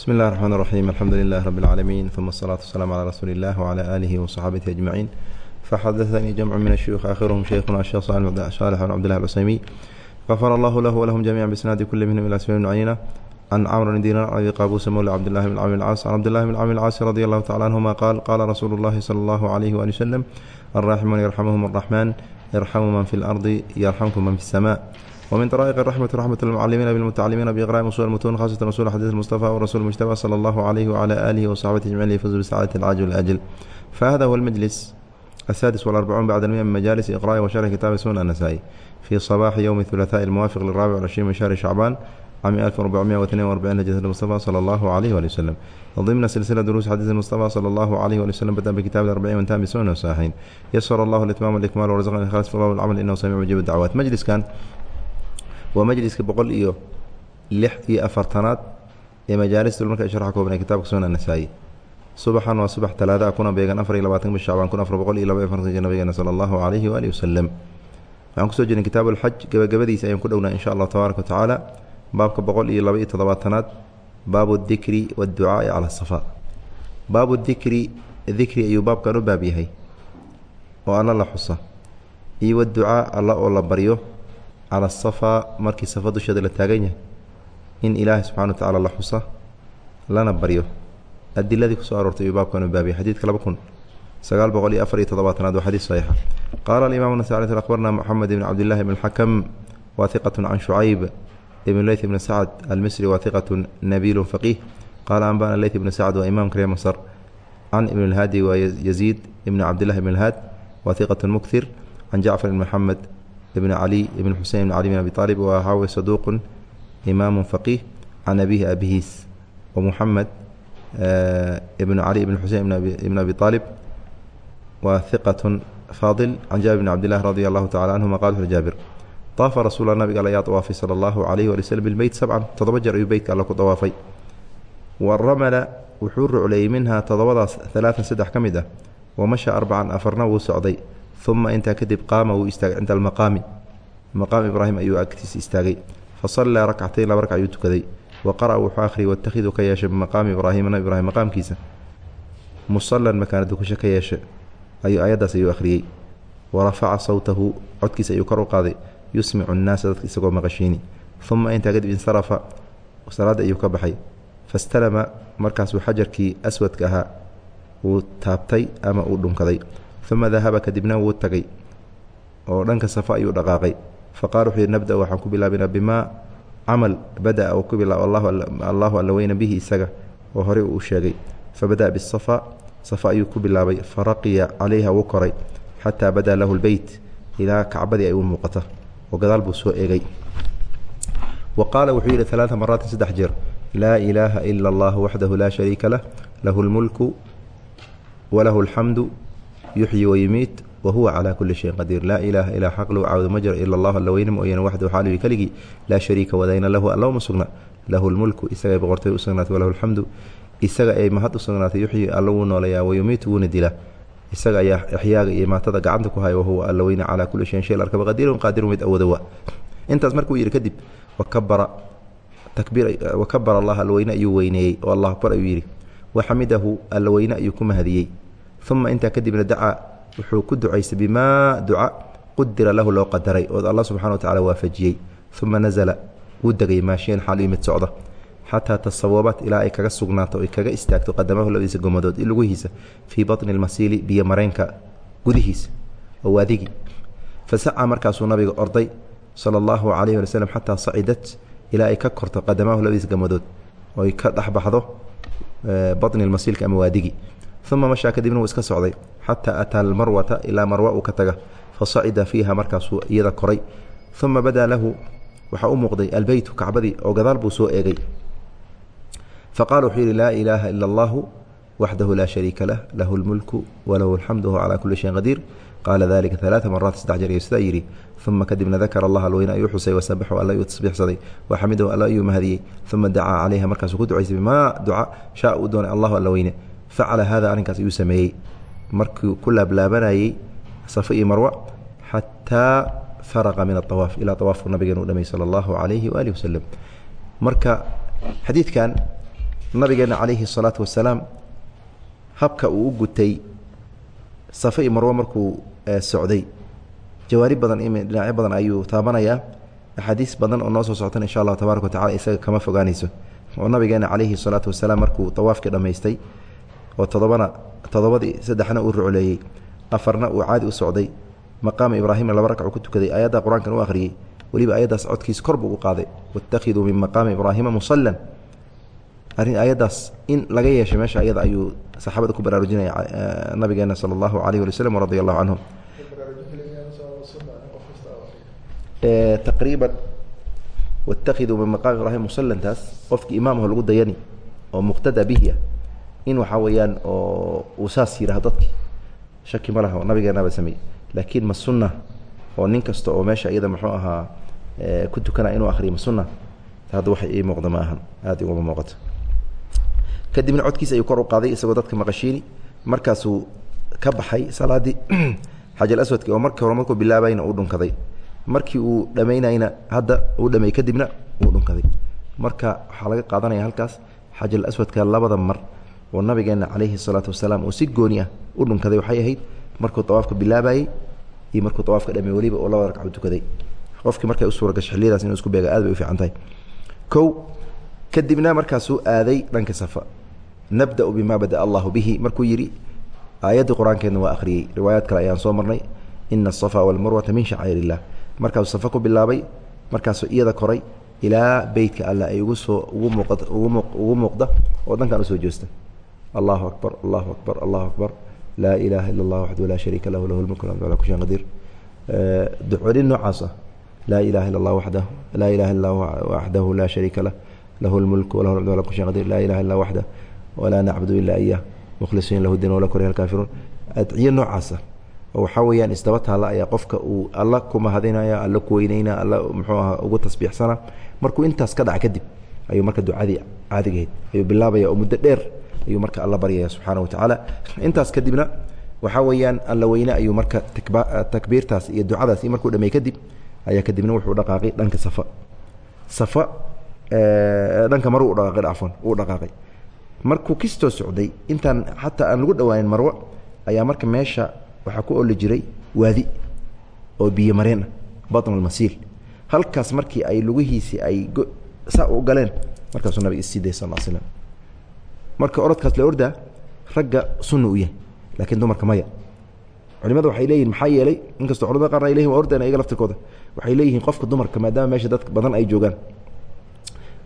bsmi اllah الرحmn الرaحيم alxamdu لlah رb العaalمين ثuma الصلاaة والسلام عlى rasuuli الlah وعlى آlihi وصxaabatihi أجمaعين faxadaثnii جمc min الشhyuخ akhirhm shaykhuna sheekh صالح بn cbdالlah الcusaymi غfr اllah lah وlhm جamيعا bsnaadi kuli minhm ilى smi cayna can cmr bn dinar abi qabusa mowla cbdالlahi bn cami اlcaas can cbdالlahi bn cami اlcaasi radي اllahu tacala anهuma qaal qala rasuulu اllahi slى اllahu عlyh wali wsلم الraximuun yarxamhm الرaحman yarxamu man fi اlarضi yarxamkum man fi الsmاء ومن طرائق الرحمة رحمة المعلمين بالمتعلمين بإقراء أصول المتون خاصة رسول حديث المصطفى ورسول المجتبى صلى الله عليه وعلى آله وصحبه أجمعين ليفوزوا بسعادة العاجل والأجل فهذا هو المجلس السادس والأربعون بعد المئة من مجالس إقراء وشرح كتاب سنن النسائي في صباح يوم الثلاثاء الموافق للرابع والعشرين من شهر شعبان عام 1442 هجرة المصطفى صلى الله عليه وآله وسلم ضمن سلسلة دروس حديث المصطفى صلى الله عليه وآله وسلم بدأ بكتاب الأربعين وانتهى بسنن وصحيحين يسر الله الإتمام والإكمال ورزقنا الإخلاص في الله العمل إنه سميع مجيب الدعوات مجلس كان waa majliska boqol iyo lix iyo afartanaad ee majaalista marka sharxa kooban ee kitaabka sunan anasaa'i subaxan waa subax talaadaha kuna beegan afar iyo labaatan bish shacbaan kun afar boqol iyo laba afartan nabigeena sala allahu calayhi waalihi wasalam waxaan ku soo jirnay kitaab alxaj gabagabadiisa ayaan ku dhownaa insha allah tabaaraka wa tacaala baabka boqol iyo laba iyo toddobaatanaad baabu dikri waadducaai cala asafaa baabu dikri dikri ayuu baabkan u baab yahay oo alla la xusa. Iyo waducaa alla oo la baryo cala asafaa markii safa dusheeda la taagan yahay in ilaahay subxana wa la xusa lana baryo adiladii ku soo aroortay ayuu baabkan u xadiidka laba kun sagaal boqol iyo afar iyo toddobaatanaad waa xadiis saxiixa qaala alimaam nasai akhbarna moxamed ibn cabdillahi bn xakam wa hiqatu can shucayb ibn leyth ibn sacd almisri wa hiqatu nabiilu faqiih qaala anbana leyth ibn sacd waa imaamka reer masr can ibn اlhaadi waa yaziid ibn cabdillahi ibn اlhaad wa hiqatu mukthir can jacfar ibn maxamed ibn cali ibn xusein ibn cali bin abi aalib wa hawe saduuqu imaamu faqiih can abihi abihiis wa muxamed ibn cali ibn xusein ibn abi aalib wa hiqatu faadil can jaabir bn cabdillahi radi allahu tacala canhuma qala wuxu jaabir daafa rasuula nabiga alla yaa dawaafay sala allahu calayhi wali slm bilbeyt sabcan toddoba jeer ayuu beytka alla ku dawaafay wa ramala wuxuu rucleeyey minha toddobadaas alaaan saddex ka mid ah wa masha arbacan afarna wuu uma intaa kadib qaama wuu istaagay cinda almaqaami maqaam ibraahim ayuu agtiisa istaagay fa rakcatayn laba ragc ayuu tukaday wa qara'a wuxuu akhriyay watakhidu ka yeeshay bimaqaami ibraahima nabi ibraahim maqaamkiisa musalan makaana dukusho ka yeesha ayuu aayaddaas ayuu akhriyey wa rafaca sawtahu codkiisa ayuu kor u qaaday yusmicu nnaasa dadka isagoo maqashiini uma intaa kadib insarafa salaadda ayuu ka baxay fastalama markaasuu xajarkii aswadka ahaa wuu taabtay ama uu dhunkaday uma dahaba kadibna wuu tagay oo dhanka safa ayuu dhaqaaqay. Faqala wuxuu yihi nabda waxaan ku bilaabinaa bimaa camal bada'a oo ku bilaab allahu alla weyna bihi isaga oo horey uu sheegay. Fabada'a bisafa safa ayuu ku bilaabay. Faraqiya calayha wuu koray xataa badaa lahu lbeyt ilaa kacbadii ay u muuqata oo gadaal buu soo eegay. Wa qaala wuxuu yidhi alaaa maraatin saddex jeer. Laa ilaaha ila allah waxdahu laa shariika lah lahu lmulku walahu alxamdu yuxyi wayumiit wahuwa calaa kuli shayin qadiir laa ilaaha ilaa xaq lagu caabudo ma jiro ila allah alla weyne mooyaane waxdahu xaaluhi keligii laa shariika wadayna lahu allama sugna. Lahu lmulku isagay boqortooy u sugnaatay walahu alxamdu isaga ay mahad u yuxyi alla wuu nooleeyaa wayumiitu wuuna dilaa isaga ayaa ixyaaga iyo maatada gacanta ku haya wahuwa alla calaa kuli shayin shay arkaba qadiirun qaadirun mid awooda waa. Intaas markuu yidhi kadib wakabara takbiir wakabara allah alla ayuu weyneeyey oo allah akbar ayuu yidhi. Waxamidahu alla ayuu ku mahadiyey uma intaa kadibna dacaa wuxuu ku ducaystay bimaa duca qudira lahu loo qadaray oo alla subxana wa tacala waafajiyey uma nazala wuu degay maashiyan xaal yimid socda xataa tasawabat ilaa ay kaga sugnaato ay kaga istaagto qadamahu labadiisa gomadood i lugihiisa fii batni lmasiili biyo mareenka gudihiisa oo waadigii fasaca markaasuu nabiga orday sala allahu calayhi wali slm xataa sacidat ilaa ay ka korto qadamahu labadiisa gomadood oo ay ka dhexbaxdo batni lmasiilka ama waadigii uma mashaa kadibna wuu iska socday xataa ataa almarwata ilaa marwa uu ka taga fasacida fiiha markaasuu iyada koray. Uma badaa lahu waxaa u muuqday albeytu kacbadii oo gadaal buu soo eegay. Faqala wuxuu yidhi laa ilaaha ila allahu waxdahu laa shariika lah lahu lmulku walahu alxamdu wahuwa calaa kuli shayin qadiir. Qaala dalika alaaa maraat saddex jeer iyo sidaa yidhi? Uma kadibna dakara allah alweyne ayuu xusay wasabaxu alla ayuu tasbiixsaday waxamidahu alla ayuu mahadiyey. Uma dacaa calayha markaasuu ku ducaysay bimaa duca shaa uu doonay allahu alla weyne facala hada arrinkaas ayuu sameeyey markuu ku laablaabanayey safe iyo marwa xataa faraqa min awaaf ilaa awaafku nabigen u dhamay sala allahu calayhi waaalih wasalam marka xadiidkan nabigeenna calayhi salaatu wasalaam habka uu u gutay safe iyo marwo markuu socday jawaari badan dhinacyo badan ayuu taabanayaa axaadiis badan oo noo soo soctan insha allah tabarak wa tacala isaga kama fogaanayso oo nabigeenna calayhi salaatu wasalaam markuu awaafkii dhammaystay oo todobana todobadii saddexna uu rucleeyey afarna uu caadi u socday maqaama ibraahimna laba ragc uu ku tukaday aayadda qur'aankan u akhriyey weliba ayaddaas codkiis kor buu u qaaday waاtakhiduu min maqaami ibraahima musalan arrin ayaddaas in laga yeeshay meesha ayada ayuu saxaabada ku baraarujinaya nabigeena sala allahu alayh wali waslm radi allahu canhum taqriiban waاtakhiduu min maqaami ibraahim musalantaas qofkii imaamho lagu dayani oo muqtada bihi ah in waxaa weeyaan oo uu saas yidhahdo dadki. Shaki ma laha nabigeenaba sameey laakiin ma sunna oo nin kasta oo meesha iyada muxuu ahaa ku tukana inuu akriyo ma sunna? Hadda wax ii muuqda ma ahan. Aad iguma muuqato. Kadibna codkiisa ayuu kor u qaaday isagoo dadka maqashiini. Markaasuu ka baxay salaadii xajal aswadki oo markii hore markuu bilaabayna uu dhunkaday. Markii uu dhamaynayna hadda uu dhameey kadibna uu dhunkaday. Marka waxaa laga qaadanaya halkaas xajal aswadka labada mar oo nabigeena calayhi salaatu wasalaam uu si gooni ah u dhunkaday waxay ahayd markuu awaafka bilaabayey iyo markuu awaafka dhame weliba oo labada ragcod tukaday. Qofkii markay u suura gasho xilliyadaas inuu isku beega aad bay u fiican tahay. Kow kadibna markaasuu aaday dhanka safa nabda'u bima bada'a allahu bihi markuu yidhi aayaddii qur'aankeedna waa akhriyey riwaayaad kale ayaan soo marnay ina asafa walmarwata min shacair illah markaasuu safa ku bilaabay markaasuu iyada koray ilaa beytka alla ay ugu soo ugu muuqda oo dhankan u soo joosta allahu akbar allahu akbar allahu akbar. Laa ilaaha ila allah waxdu laa shariika lahu lahu lmulk alxamdu ala kul qadiir ducoonin noocaas ah laa ilaha illa allah waxdah laa ilaha illa waxdahu laa shariika lah lahu lmulk walahu alxamdu ala kul shayin laa ilaha illa waxdah walaa nacbudu ila iyah mukhlisiin lahu din wala kuriha alkaafiruun adciyo noocaas ah oo waxaa weeyaan isdaba taalla ayaa qofka uu alla ku mahadinaya alla ku weyneyna alla muxuu aha ugu tasbiixsana markuu intaas ka dhaca kadib ayuu marka ducadii caadigahayd ayuu bilaabaya oo muddo dheer ayuu marka alla baryaya subxaana watacaala intaas kadibna waxaa weeyaan alla weyne ayuu marka takbiirtaas iyo ducadaas markuu dhamey kadib ayaa kadibna wuxuu dhaqaaqay dhanka safa. Safa dhanka mar u dhaqaaqay afwan uu dhaqaaqay. Markuu kistoo socday intaan xataa aan lagu dhawaanin marwo ayaa marka meesha waxaa ku oli jiray waadi oo biyo mareen ah batn almasiil. Halkaas markii ay lugihiisii ay saa u galeen markaasuu nabiga issii day sal slam marka orodkaas la ordaa ragga sunna u yahay laakiin dumarka maya. Culimada waxay leeyihiin maxaa yeelay inkastoo culamada qaarna ay leyihin waa ordayna iyaga laftirkooda waxay leeyihiin qofka dumarka maadaama meesha dad badan ay joogaan.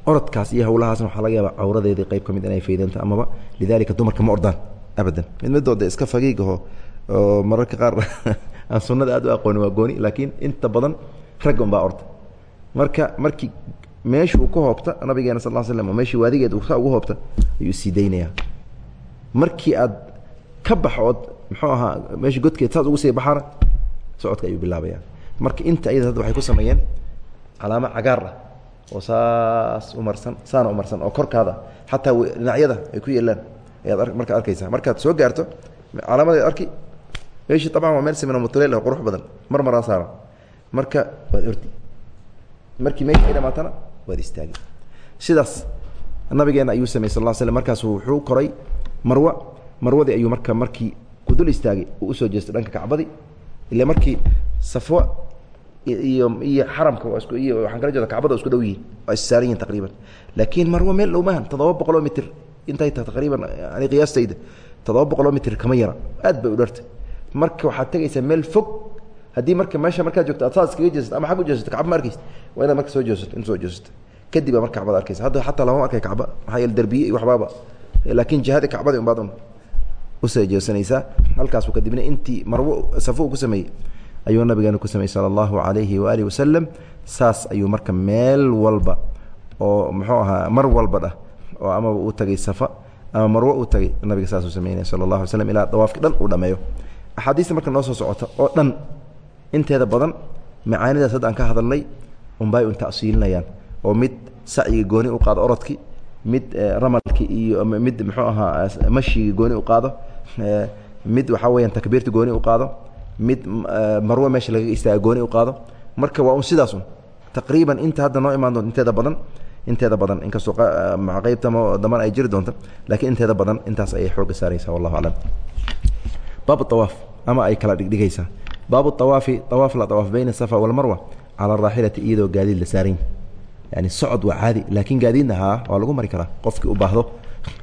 Orodkaas iyo hawlahaasna waxaa laga yaabaa cawradeedii qayb ka mid inay faydanta amaba lidaalika dumarka ma ordaan abadan. Mid midooda iska fagiigaho oo mararka qaar aan sunnada aad u aqooni waa gooni laakiin inta badan ragga orda. Marka markii meesha uu ka hoobta nabigeena sal slam oo meeshii waadigeed saa ugu hoobta ayuu sii daynayaa markii aad ka bax ood ahaa meesha godkeed saas ugu sii baxaana socodka ayuu bilaabaya marka inta ayada hadda waxay ku sameeyeen calaamo cagaar ah oo saas umarsan saana umarsan oo korkaada xataa dhinacyada ay ku yeelaan ayaad markaa arkaysaa. Markaad soo gaarto calaamadeed arki meeshii abcan waa meel simina mutuleel oo qurux badan mar maraa saaran marka waad ordi markii meeshii ay dhamaatana waad istaagi sidaas nabigeena ayuu sameyey sal l slm markaasu wuxuu koray marwa marwadii ayuu marka markii ku dul istaagay uu u soo jeestay dhanka kacbadii ila markii safwa iyo iyo xaramka waa isku iyo waxaan kala jeeda kacbada isku dhow yihiin waa issaaran yihiin taqriiban. Laakiin marwa meel dhow maahan toddoba boqoloo mitr intay tahay taqriiban ani qiyaastayda toddoba boqoloo mitr kama yara aad bay u dharta marka waxaad tegaysaa meel fog haddii marka meesha markaad joogto aad saas iskaga jeesato ama xag u kacba ma arkaysa waa inaad marka soo jeesato in soo jeesato kadib marka kacbada arkaysa hadda xataa lama arkay kacba. Maxaa yeele derbiye iyo waxbaaba. Laakiin jihadii kacbadii unbaad un u soo jeesanaysaa halkaasu kadibna intii marwo safo uu ku sameeyey ayuu nabigeena ku sameeyey sala allahu calayhi waaalih wasalam saas ayuu marka meel walba oo muxuu ahaa mar walba dhah oo amaba uu tagay safa ama marwo uu tagay nabiga saasuu sameynaya sala allah alay slam ilaa dawaafki dhan uu dhameeyo. Axaadiista marka noo soo socota oo dhan inteeda badan macaanidaas hadda aan ka hadalnay unbay un tasiilinayaan oo mid sacyiga gooni u qaado orodki mid ramalki iyo mid muxuu ahaa mashigi gooni u qaado mid waxaa weyaan takbiirta gooni u qaado mid marwo meesha lagaga istaaga gooni u qaado. Marka waa un sidaasun taqriiban inta hadda noo imaan doonto inteeda badan inteeda badan. Inkastoo qeybta daman ay jiri doonto lakiin inteeda badan intaas ayay xooga saaraysaa wallahu aclam baab awaaf ama ay kala dhigdhigaysaa baabu awaafi awaaf la awaaf bayna safa walmarwa cala araaxilati iyadoo gaadiid la saarayn yani socod waa caadi laakiin gaadiidna haa waa lagu mari karaa qofkii u baahdo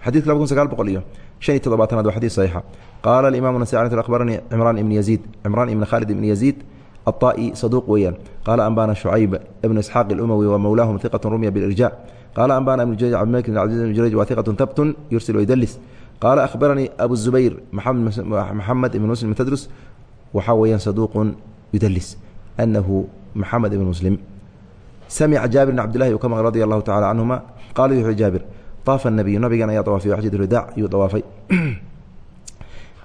xadidka laba kun sagaal boqol iyo شhan iyo todobaatanaad waa xadيث صaحيixa qaala الimaم النسي أخbaranii cمrان iبن يزيد cمrان iبن khالد iبن يزيد الطائي صدوq weeyaan qaala أنbاna شhucayب بن إسحاaq الأmوي وmولاهم ثiqة رمya بالإرجاع qaala أنbاna بن jurayج cبdimلك بن cبدiز بن jurayج wa ثiqة tbt يurسل ويdلس qaala أخbaranii أبو الزubayr محamed بن مسلم تdrس waxaa weeyaan saduuqun yudlis anahu maxamed ibn muslim. Samica jaabir bn cbdillahi uu radi allahu tacala canhuma qaala wuxuu jaabir طaafa nabiyu nabigan ayaa waafay xajat ridac ayuu waafay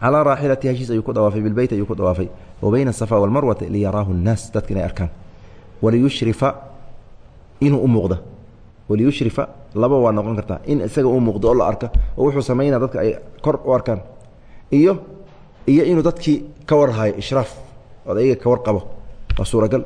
calaa raaxilati heshiis ayuu ku dawaafay bilbeyt ayuu ku dawaafay. Wa bayna walmarwata liyaraahu nnaas dadka inay arkaan. Waliyushrifa inuu u muuqda. Waliyushrifa laba waa noqon kartaa in isaga u muuqdo oo la arka oo wuxuu samaynaa dadka ay kor u arkaan. Iyo iyo inuu dadkii ka warhayo ishraaf ood ayaga ka warqabo waa suuragal.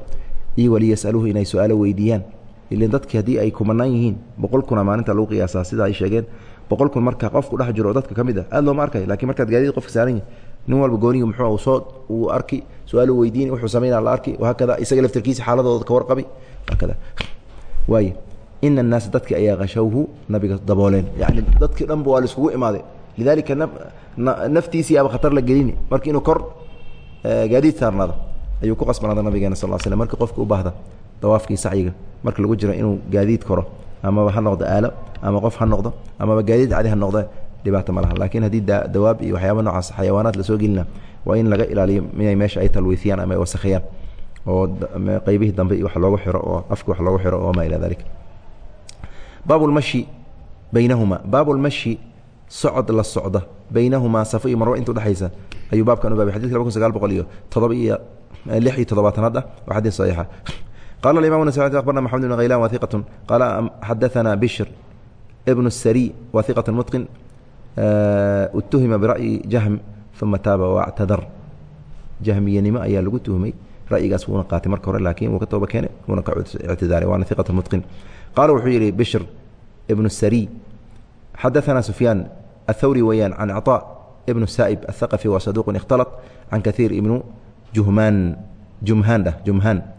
Iyo waliyasaluuhu inay su'aalo weydiiyaan. Ilan dadki haddii ay kumanaan yihiin boqol kuna maalinta lagu qiyaasaa sida ay sheegeen. Boqol kun marka qofku dhex jiro oo dadka ka mid ah aad looma arkayo laakiin markaad gaadid qofka saaran yahi nin walba gooniga muxuu soo uu arki su'aalo weydiini wuxuu samaynaa la arki wahaakada isaga laftirkiisa xaaladooda ka warqabi haakada waay ina annaasa dadki ayaa kashawhu nabiga dabooleen. Yani dadkii dhanba waa la iskugu imaaday. Lidalika naftiisii aba khatar la gelini. Marka inuu kor gaadiid saarnaado ayuu ku qasbanaada nabigeena sal slam marka qofka u baahda dawaafkii sacyiga. Marka lagu jiro inuu gaadiid koro amaba ha noqdo aalo ama qof ha noqdo amaba gaadiid cadi ha noqdo dhibaato ma laha. Lakiin haddii dawaab iyo waxyaaba noocaas xayawaanaad la soo gelina waa in laga ilaaliyo inay meesha ay talwiifiyaan ama ay wasakhiyaan oo qeybihii dambe iyo wax loogu xiro oo afki wax loogu xiro oo maa ilaa dalik baab lmashi baynahuma. Baab lmashi socod la socda baynahumaa safo iyo marwo inta udhexaysa ayuu baabkan u baabay laba kun sagaal boqol iyo todoba iyo eh, lix iyo toddobaatanaad ah waa xadiid saxiixa. Qala alimam nasai abarna maxamed ibn khaylan wahiqatu qaala xadaana bishr ibnu sari wahiqatu mutqin. Eh, Utuhima bira'yi jahm uma taaba wactadar jahmiyanimo ayaa lagu tuhmay ra'yigaas wuuna qaatay marka hore laakiin wuu ka tooba keenay wuuna ka ictidaalay waana hiqatu mutqin. Qaala wuxuu yidhi bishr ibnu sari xadaana sufyaan. الthawri weyaan can cطاء بن الsائب الثaqفي wa saduq اkhtalط can kaثيir ibnu juhmaan jumhaan dhah jumhaan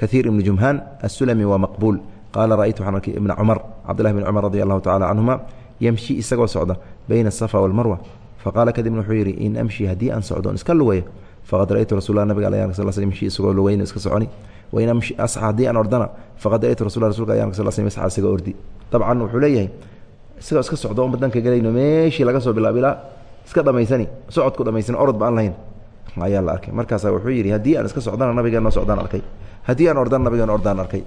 kثير بن جمهان السلمي waa مqبuل qاala رأيت waxaan arkay iبن cمر cبدالله بن cمر رضي الله taعالى عنهuma يمشي isagoo socda بين الصفا والمروة faqاala kadibna wuxuu yihi in أمشي haddii aan socdo on iska lugeeyo faqad رأيtu رasuل nabga al sل sل يمشي isagoo lugeyn iska soconi wain أsxى haddii aan ordana faqad رأيtu rasul rasulka ayan sل sل يsxى isagoo ordi طabcan wuxuu leeyahay isagoo iska socdo on badanka gelayno meeshii laga soo bilaabilaa iska dhamaysani socodku dhamaysani orod ba aan lahayn. Ayaa la arkay. Markaasa wuxuu yidhi haddii aan iska socdana nabigeenoo socdaan arkay. Haddii aan ordana nabigeen ordaan arkay.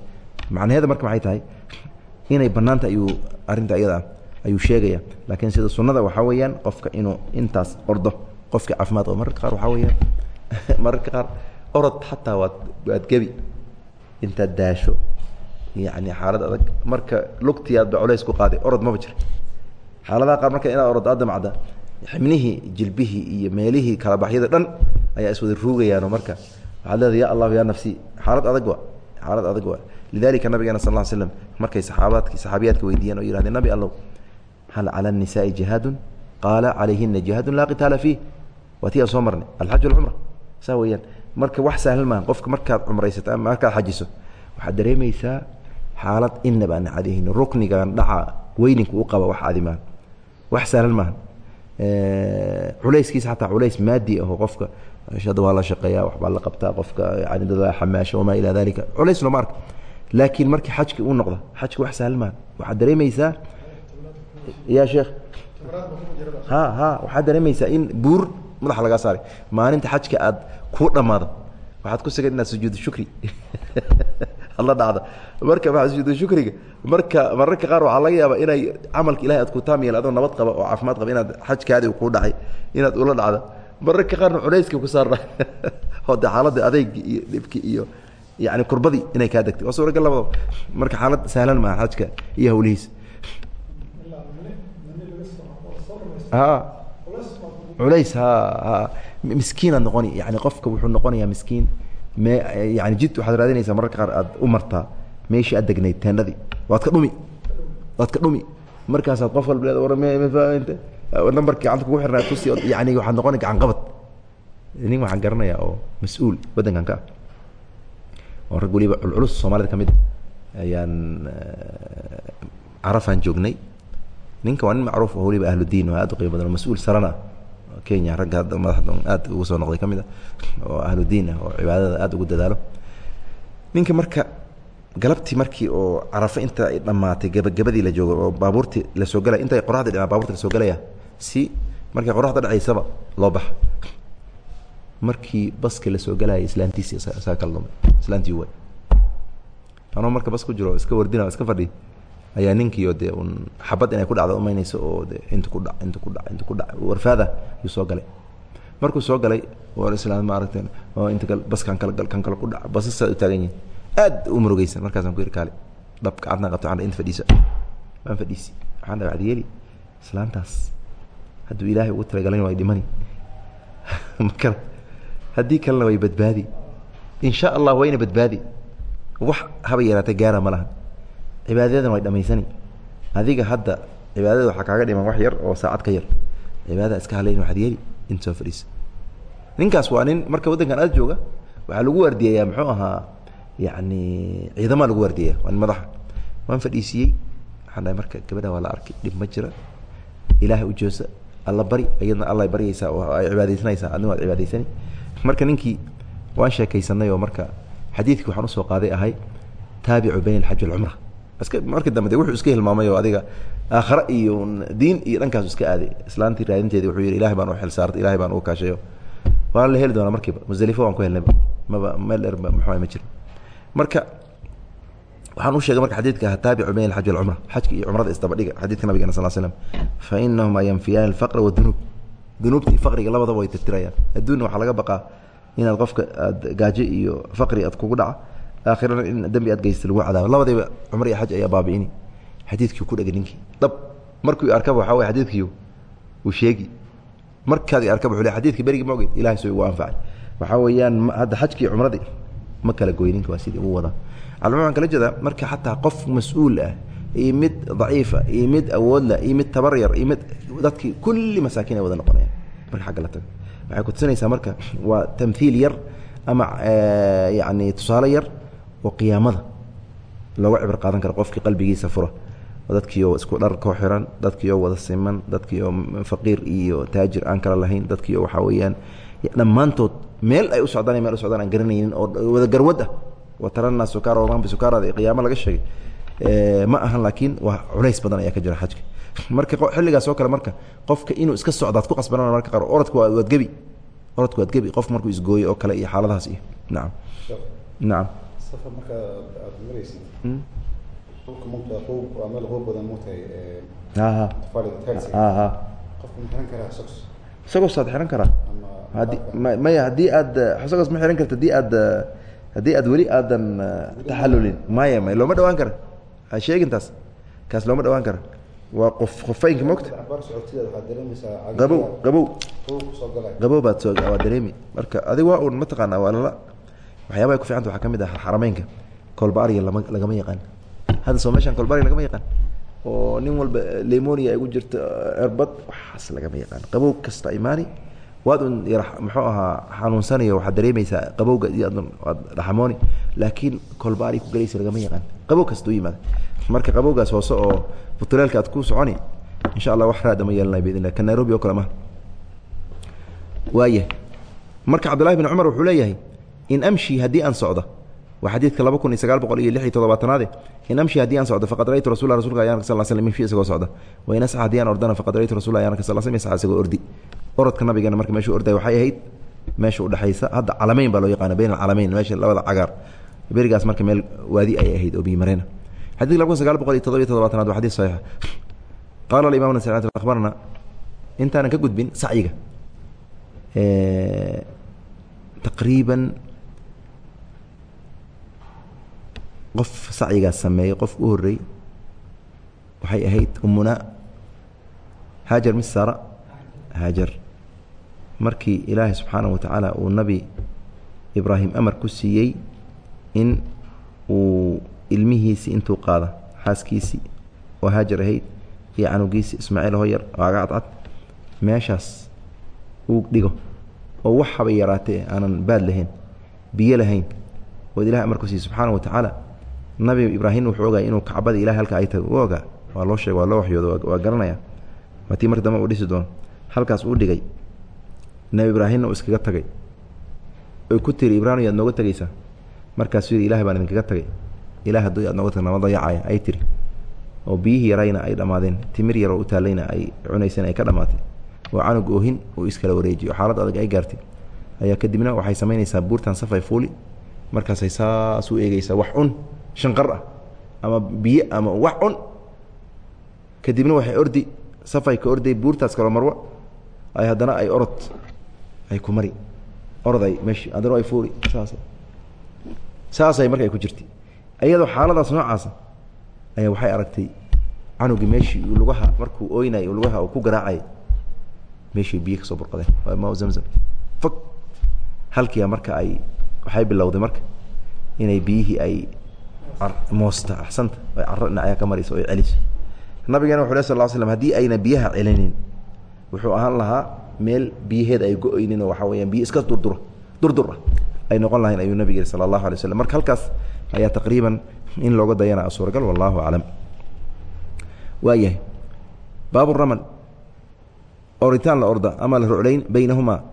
Macnaheeda marka maxay tahay? Inay bannaanta ayuu arrinta iyada ayuu sheegaya laakiin sida sunnada waxaa weeyaan qofka inuu intaas ordo qofka caafimaad mararka qaar waxaa weeyaan mararka qaar orod xataa waad waad gebi. Intaad daasho yacni xaalad adag. Marka lugtii aadba culays ku qaaday orod maba jira xaaladaha qaar marka inaad orod aad damacda xibnihii jilbihii iyo meelihii kalabaxyada dhan ayaa iswada ruugayaano marka. Waxaad leedahay ya allahu ya nafsi xaalad adag wa xaalad adag wa lidalika nabigeena sal ll slam markay saxaabaadki saxaabiyaadka weydiiyeen oo yihahdeen nabi allow hal cala الnisaai jihaadun? Qaala calayhina jihaadun laa qitaala fiih. Waa ti aan soo marnay alxaj alcumra saa weeyaan. Marka wax sahlan maa qofka markaad cumraysato ama markaad xajiso waxaad dareemaysaa xaalad inaba aan cadihin ruknigan dhaca weyninka u qaba wax cadi maaha wax sahlan maaha culayskiisa xataa culays maadi aho qofka. Shada waa la shaqeeya waxbaa la qabtaa qofka yani dada xamaasha wamaa ilaa dalika culays looma arka laakiin markii xajki uu noqda xajka wax sahlan maaha waxaad dareemaysaa ya sheekh. Ha ha waxaad dareemaysaa in buur madaxa lagaa saaray. Maalinta xajka aad kuu dhammaado waxaad ku sugan inaad sujuudu shukri alla dhacda marka maa sujuudu shukriga marka mararka qaar waxaa laga yaabaa inay camalka ilahay aad ku taam yeel adoo nabad qaba oo caafimaad qaba inaad xajkaadi kuu dhacay inaad ula dhacdo. Mararka qaarna culayska ku saarna oo de xaaladda adeygi iyo dhibki iyo yani kurbadii inay kaa degtay. Waa suuragal labadaba marka xaalad sahlan maaha xajka iyo hawlihiisa culays ha ha miskiinaad noqoni. Yani qofka wuxuu noqonayaa miskiin yani jid waxaad raadinaysaa mararka qaar aad u martaa meeshii aad degnayd teendhadii waad ka dhumi. Waad ka dhumi. Markaasaad qof walba leed warmfahante nambarkii gacanta kugu xirnaa tusi yani waxaad noqona gacan qabad nin waxaan garanayaa oo mas'uul waddankan ka. Ah oo rag waliba culculus soomaalida ka mid ayaan carafaan joognay. Ninka waa nin macruuf oo waliba ahludiin oo aad u qiimo badan oo mas'uul sarana kenya ragga hadda ugu soo noqday ka a oo ahludiin ah oo cibaadada aad ugu dadaalo. Ninka marka galabtii markii oo carafo inta ay dhammaatay gabagabadii la joogo oo baabuurtii la soo galaya intay qoraxdii dhimaa baburti la soo galaya si markay qoraxda dhacaysaba loo baxa. Markii baska la soo galaya islaantiisi isaga kala dhumay islaantii way. Anoo marka bas ku jiro iska wardina iska fadhi ayaa ninkiio un xabad inay ku dhacdo umaynayso oo de inta ku dhac inta ku dhac inta ku dhac warfaada yuu soo galay. Markuu soo galay war islaam maaragta oo inta kale baskan kala gal kan kale ku dhac basasaa u taagan yihiin aad u murugeysan markaasaan ku yidhi kaale dhab gacadna qabto waxaan inta fadhiisa waan fadhiisi. Waxaan dhaha adyeeli islaantaas hadduu ilaahay ugu talagalay way dhimani makala haddii kalena way badbaadi. In sha allah wayna badbaadi. Wax haba yaraatay gaara ma laha cibaadadan way dhamaysani. Adiga hadda cibaadada waxaa kaaga dhiman wax yar oo saacad ka yar. Cibaadada iska haleyn waxaad yeeli inta soo fadhiisa. Ninkaas waa nin marka waddankan aad jooga waxaa lagu waardiyayaa muxuu ahaa yacni ciidamaa lagu waardiyaya waa nin madaxa. Waan fadhiisiiyey waxaan dhahay marka gabadha waa la arkay dhib ma jira. Ilaahay u joosa alla bari iyadna alla baryaysaa oo ay cibaadaysanaysaa adna waad cibaadaysani marka ninkii waan sheekaysanay oo marka xadiidkii waxaan u soo qaaday ahay taabicu bayna alxaj walcumra markii dambe de wuxuu iska hilmaamay oo adiga aakhare iyo diin iyo dhankaasu iska aaday. Islaantii raadinteedi wuxuu yidhi ilahay baan u xil saartay ilahay baan ugu kaashayo waana la heli doonaa markiiba musdelifo waan ku helnayba maba meel dheer muxuu ma jiro marka waxaan u sheegay marka xadiidka aha taabicu bayna alxaj walcumra. Xajka iyo cumrada isdabadhiga xadiidka nabigena sal slam fa inahumaa yanfiyaani alfaqra wadunuub dunuubta iyo faqriga labadaba way tirtirayaan. Adduunna waxaa laga baqaa inaad qofka aad gaajo iyo faqri aad kugu dhaca aakhirana in dembi aad geysta lagu cadaabo labadiiba cumr iyo xaj ayaa baabi'ini. Xadiidkii ku dhegay ninkii. Dhab markuu arkaba waxaa way xadiidkii uu sheegi. Markaad arkaba wuxuu le xadidkii berigii ma ogeyd ilahay soo igu anfacay. Waxaa weeyaan hadda xajkii cumradii ma kala goy ninka waa sidii ugu wadaa. Calama waxaan kala jeedaa marka xataa qof mas'uul ah iyo mid daciifa iyo mid awoodla iyo mid tabar yar iyo mid dadkii kulli masaakiin ay wada noqonayaan. Marka xagga la tago. Waxay kutusinaysaa marka waa tamhiil yar ama yani tusaale yar oo qiyaamada looga cibr qaadan karo qofkii qalbigiisa fura dadkiioo isku dhar koo xiran dadkiioo wada siman dadkiioo faqiir iyo taajir aan kala lahayn dadkiioo waxaa weeyaan dhammaantood meel ay u socdaan meel u socdaan aan garanaynin oo wada garwad ah sukaara waman bisukaarada qiyaamo laga sheegay. Ma ahan laakiin waa culays badan ayaa ka jira xajka. Marka xilligaas oo kale marka qofka inuu iska socdaad ku qasbanaan marka qaar orodka waa waad gebi orodka waad gebi qof markuu isgooyo oo kale iyo xaaladahaas iyo nacam nacam safar marka aad maraysid dhulka mugta qoob waa meel qoob badan mugtahay aha. Tafaalida taagsi aha. Qofku ma xiran karaa socks? Isagoo saad xiran karaa ma maya haddii aad isagoos ma xiran karta haddii aad haddii aad weli aadan taxallulin maya maya looma dhawaan kara. Ha sheegin taas. Kaas looma dhawaan kara. Waa qof qofaynka mogta qabow qabow qabow baad soo waa dareemi. Marka adig waa un mataqaanaa waa lala waxyaabaha ay ku ficanta waxaa ka mid ah xarameynka kolbaariga lama lagama yaqaan. Hadda soo meeshaan kolbaariga lagama yaqaan? Oo nin walba lemonia ay ugu jirto erbad waxaas lagama yaqaan. Qabow kasta imaani waad un yar muxuu ahaa xanuunsanayo waxaad dareemaysaa qabowga iyo adun waad dhaxamooni laakiin kolbaari ku galaysa lagama yaqaan. Qabow kasta u yimaada marka qabowgaas hoose oo butuleelka aad ku soconi insha allah wax raada ma yeelanay biidn illah ka nairobi oo kale ma. Waaya marka cabdullahi bin cumar wuxuu leeyahay in amshi haddii aan socdo waa xadiidka laba kun sagaal boqol iyo lix toddobaatanaade in amshi haddii aan socdo faqad raytu rasul rasulka ayaan sal slam yamshi isagoo socda. Wa in asxa haddii aan ordana faqad raytu rasul ayaan sal slam yasxa isagoo ordi. Orodka nabigeena marka meeshuu orday waxay ahayd meesha udhexaysa hadda calamayn baa loo yaqaana bayn alcalamayn meesha labada cagaar. Berigaas marka meel waadi ayay ahayd oo biyimareena xadidka laba kun sagaal boqol iyo toddoba iyo toddobaatanaad waa xadis saxiixa qaala alimam nasai akhbarna intaanan ka gudbin sacyiga taqriiban qof sacyigaas sameeyey qofka u horrey waxay ahayd umuna haajar mis sara? Haajar. Markii ilaahay subxaanaه wa tacaala uu nabi ibraahim amar ku siiyey in uu ilmihiisii intuu qaada xaaskiisii oo haajar ahayd iyo canugiisi ismaaciil hoo yar oo aga cadcad meeshaas uu dhigo oo wax haba yaraatee aanan baad lahayn biyo lahayn ood ilahay amarku siiy subxaana wa tacaala nabi ibraahim wuxuu ogaay inuu kacbada ilahay halka ay tahay u ogaa waa loo sheega waa loo waxyooda waa garanaya. Waa tii marka dambe uu dhisi doono halkaas uu dhigay. Nebi ibraahimna uu iskaga tagay. Oy ku tiri ibrahim yaad nooga tegaysaa markaasuu yidhi ilahay baan idinkaga tagay. Ilah hadduu aad nooga tag nama dayacaya ay tiri. Oo biyihii yarayna ay dhammaadeen timir yaroo u taalayna ay cunayseen ay ka dhammaatay oo canug oohin uu iskala wareejiyo. Xaalad adag ay gaartay. Ayaa kadibna waxay samaynaysaa buurtan safay fuuli. Markaasay saas u eegeysaa wax cun shanqar ah ama biyo ama wax cun. Kadibna waxay ordi safay ka orday buurtaas kaloo marwo ay haddana ay orod ay ku mari. Oroday meeshii haddana ay fuuli saas saasay marka ay ku jirtay iyadoo xaaladaas noocaasa ayaa waxay aragtay canugii meeshii uu lugaha markuu ooynay lugaha uu ku garaacayay meeshii biyo ka soo burqadeen. Waa maa zamzam. Fog halkiia marka ay waxay bilowday marka inay biyihii ay moosta axsanta. Caro dhinacyaa ka marayso o ay celiso nabigeena wuxu leh sal l slam haddii ayna biyaha celinin wuxuu ahaan lahaa meel biyaheeda ay go-oynin oo waxaa weyaan biyo iska durdura durdur ah. Ay noqon lahayn ayuu nabig yihi sala allahu alay waslam marka halkaas ayaa taqriiban in looga dayana suuragal wallahu aclam. Waayahay baabu ramal oritaan la orda ama la ruclayn baynahumaa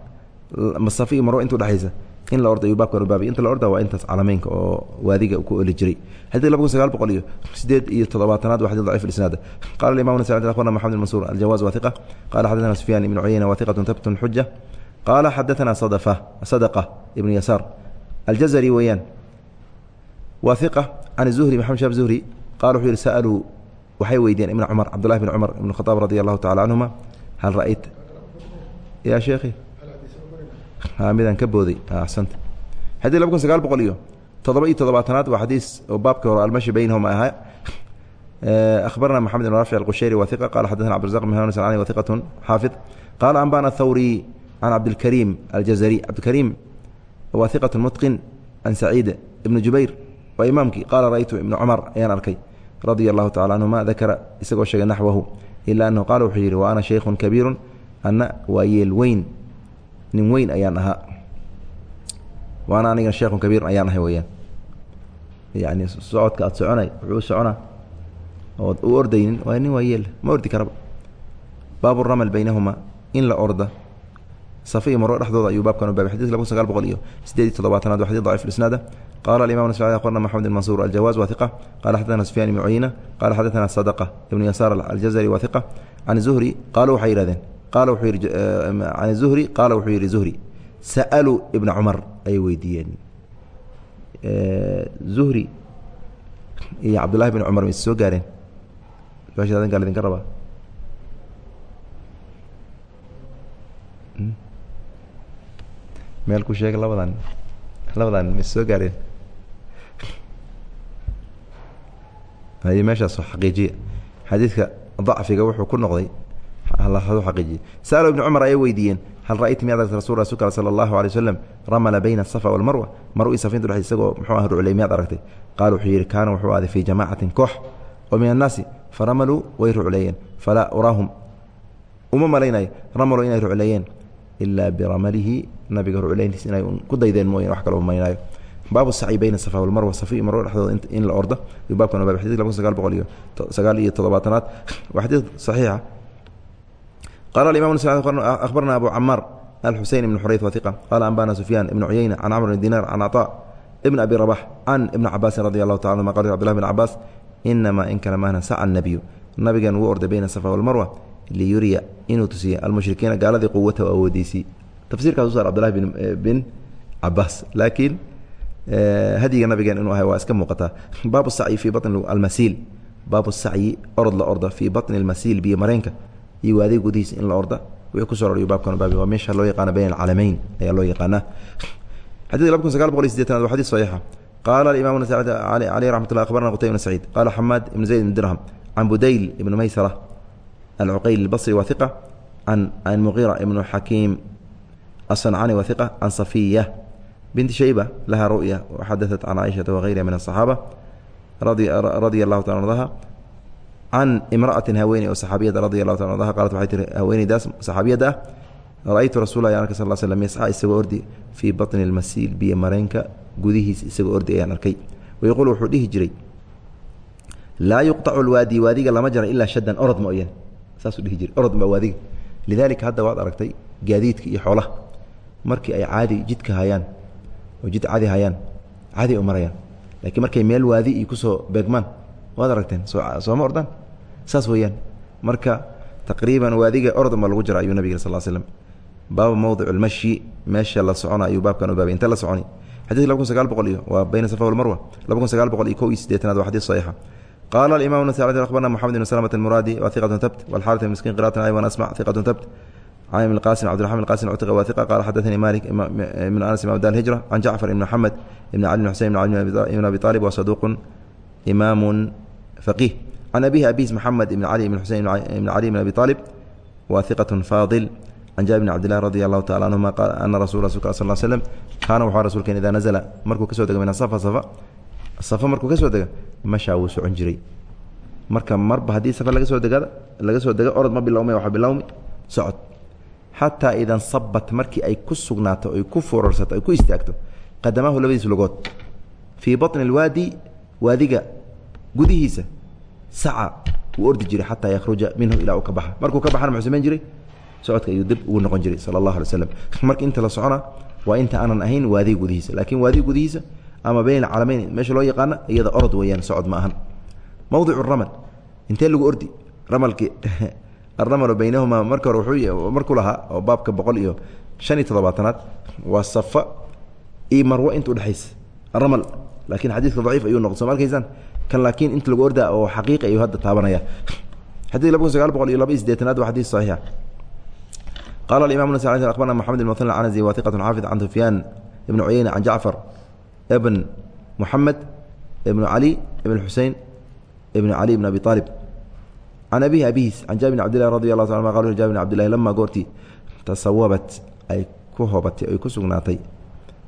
masafi maro inta udhexaysa in la orda ayuu baabkan ubaabay inta la orda waa intaas calameynka oo waadiga ku oli jiray. Xadidka laba kun sagaal boqol iyo sideed iyo toddobaatanaad waa xadid dacif isnaad qala imam nas akhbarna maxamed mansuur aljawaz wa hiqa qala xadathana sufyan ibn cuyayna wa hiqatun tabtun xuja qala xadathana sadafa sadaqa ibn yasaar. Aljazari weeyaan wa hiqa can zuhri maxamed shab zuhri. Qala wuxuu yihi sa'aluu. Waxay weydiiyeen ibn cumar cabdullahi bn cumar ibn khataab radi allahu tacala canhuma hal ra'ayta ya sheekhi midaan ka booday. Axsanta xadii laba kun sagaal boqol iyo toddoba iyo toddobaatanaad waa xadiis oo baabka hore almashi baynahuma ahaa akhbarna maxamed ibn raafic alqushayri wa hiqa qala xaddathana cabdirazaq bn hanuun sanani wa hiqatun xaafid. Qaala anbana thawri can cabdilkariim aljazari. Cabdilkariim wa hiqatun mutqin can saciid ibni jubayr waa imaamkii qaala ra'aytu ibna cumar ayaan arkay. Radia allahu tacala canhuma dakara isagoo sheegay naxwahu ila anahu qaala wuxuu yidhi wa ana shaykhun kabiirun anna waa yeel weyn nin weyn ayaan ahaa. Waana aniga sheekun kabiir ayaan ahay weyaan yani socodka aad soconay wuxuu soconaa ood u ordaynin waa nin waa yeel ma ordi karaba. Baabu ramal baynahuma in la orda. Safa iyo maro dhexdooda ayuu baabkan u baabay. Xadidka laba sagaal boqol iyo sideed iyo toddobaatanaad wa xadid dacif isnaada qala alimam nas akhbarna maxamed mansuur aljawaz wa hiqa qala xadathana sufyan ibn cuyeyna qala sadaqa ibnu yasaar aljazari wa can zuhri qaalu waxay yihahdeen qaala wuxuu yihi can zuhri qaala wuxuu yihi zuhri sa'aluu ibna cumar ayay weydiiyeen. Zuhri iyo cabdullahi bin cumar ma soo gaareen? Su'aasha adinkaa ladinka rabaa? Meel ku sheega labadan labadan ma soo gaareen? Haye meeshaas xaqiijiya xadiidka dacfiga wuxuu ku noqday aqiijiye sa'alo ibni cumar ayay weydiiyeen hal ra'ayta miyaad aragta rasul rasulka sala allahu alay waslem ramala bayna asafa walmarwa mar i safinta dhex isagoo muxuu ah ruclay miyaad aragtay. Qaala wuxuu yidhi kaana wuxuu aaday fii jamaacatin koox. Oo min annaasi faramaluu way rucleeyeen falaa uraahum. Uma malaynayo ramaluu inay rucleeyeen ilaa biramalihi nabiga rucleyntiis inay ku daydeen mooyane wax kaloo maynaayo. Baabu sacyi bayna safa walmarwa safi marwo dhexdooda in la ordo baabkan baabay xadidka laba kun sagaal boqol iyo sagaal iyo toddobaatanaad. Waa xadiid saxiixa qala imam ahbarna abu camaar alxuseyn ibn xurayd wa iqa qaala anbana sufyaan ibn cuyeyna can camr bn dinaar can caa ibn abi rabax can ibni cabaasin radi allahu taala anuma qal cbdlah bn cabaas inamaa in kala maana saca nabiyu nabigan wuu orday bayna safa walmarwa liyuriya inuu tusiye almushrikiina gaaladii quwata awoodiisii tafsiirkaas usaar cbdlahi bin cabaas laakiin hadyiga nabigeen inuu ahay waa iska muuqataa baabu sacyi fii bani almasiil baabu sacyi orod la orda fii batni almasiil biyo mareenka iyo adeeg gudihiis in la orda. W kuso roy baabkan baab waa meesha loo yaqaano bayn alcalameyn ayaa loo yaqaanaa. Xadidka laba kun sagal boqol iyo sideetanaad waa xadis saxiixa. Qaala alimaam ibn sacid caleyh raxmat ullah akhbarana qutayb ibn saciid. Qaala xamaad ibn zayd ibn dirham can budayl ibn maysara alcuqayl albasri wa hiqa can an muqira ibn xakiim asancani wa hiqa can safiya binti shayba laha ru'ya waxadatat can caaishata wa hayriha min asaxaaba radia allahu tacala ardaha can imra'atin haweeney oo saxaabiyada radi allahu ta anha qalat waxay tihi haweeneydaas saxaabiyadda ah ra'aytu rasuula ayaan arkay sal l slm yasca isagoo ordi fii batni almasiil biyo mareenka gudihiisa isagoo ordi ayaan arkay wayaquul wuxuu dhihi jiray laa yuqطacu lwaadi waadiga lama jara ilaa shadan orod mooyane saasuu dhihi jiray orod baa waadiga lidaalika hadda waad aragtay gaadiidka iyo xoolaha markii ay caadi jidka hayaan oo jid caadi hayaan caadi ay u marayaan laakiin markay meel waadi iyo ku soo beegmaan saas weeyaan. Marka taqriiban waadiga orod ma lagu jira ayuu nabig sal slm baaba mowdic lmashi meesha la socona ayuu baabkan u baabay la soconi. Xadidka laba kun sagaal boqol iyo waa bayna safa walmarwa laba kun sagaal boqol iyo kow iyo sideetanaad waa xadiid saxiixa. Ibn slmt almuraadi wa hiqatun tabt walxarit ibn miskiin qira'atan ay wan asmac hiqatun tabt can ibn qasim cbdiraxman ibn qasim cutiqa wa hiqa qaala xadathanii malik ibn anas imam dar hijra can jacfar ibn maxamed ibn cali ibn xusein ibn cali ibn abi talib wa saduuqun imaamun faqih can abihi abis maxamed ibn cali ibn xusein ibn cali ibn abi talib wa hiqatun faadil can jaabir bn cabdillahi radi allahu tacala anhuma qaal ana rasul rasulka sal l slm kaana wuxuu rasulkeen idaa nazla markuu ka soo dego min asafa safa safa markuu ka soo dega mashaa wuu socon jiray marka marba haddii safa laga soo degada laga soo dego orod ma bilowma waxa bilowmi socod xataa idan sabat markii ay ku sugnaato ay ku foorarsato ay ku istaagto qadamaahu labadiis lugood fii baطni اlwaadi waadiga gudihiisa saca wuu ordi jiray xataa yakhruja minhu ilaa uu ka baxa. Markuu ka baxana muxuu samayn jiray? Socodka ayuu dib ugu noqon jiray sala allahu alay slam marka inta la socona waa inta aanan ahayn waadiga gudihiisa. Laakiin waadiga gudihiisa ama bayn alcaalamayn meesha loo yaqaana iyada orod weeyaan socod ma ahan. Mowdic ramal. Intee lagu ordi? Ramalki aramalu baynahumaa marka hore wuxuu markuu lahaa oo baabka boqol iyo shan iyo toddobaatanaad waa safa iyo marwo inta udhexaysa aramal laakiin xadiidka daciif ayuu noqd soo ma arkaysaan kan laakiin inta lagu ordaa oo xaqiiqi ayuu hadda taabanaya xadidka laba kun sagaal boqol iyo laba iyo sideetanaad waa xadiis saxiixa. Qala aimam nas abarna moxamed ibn mutn canasi wa iqat xaafid can sufyaan ibn cuyeyne can jacfar ibn moxamed ibn cali ibn xusein ibn cali ibn abi aalib can abihi abihiis can jaabir bn cabdillahi radi allah ta qal jabir bn cabdillahi lama goortii tasawabat ay ku hobatay ay ku sugnaatay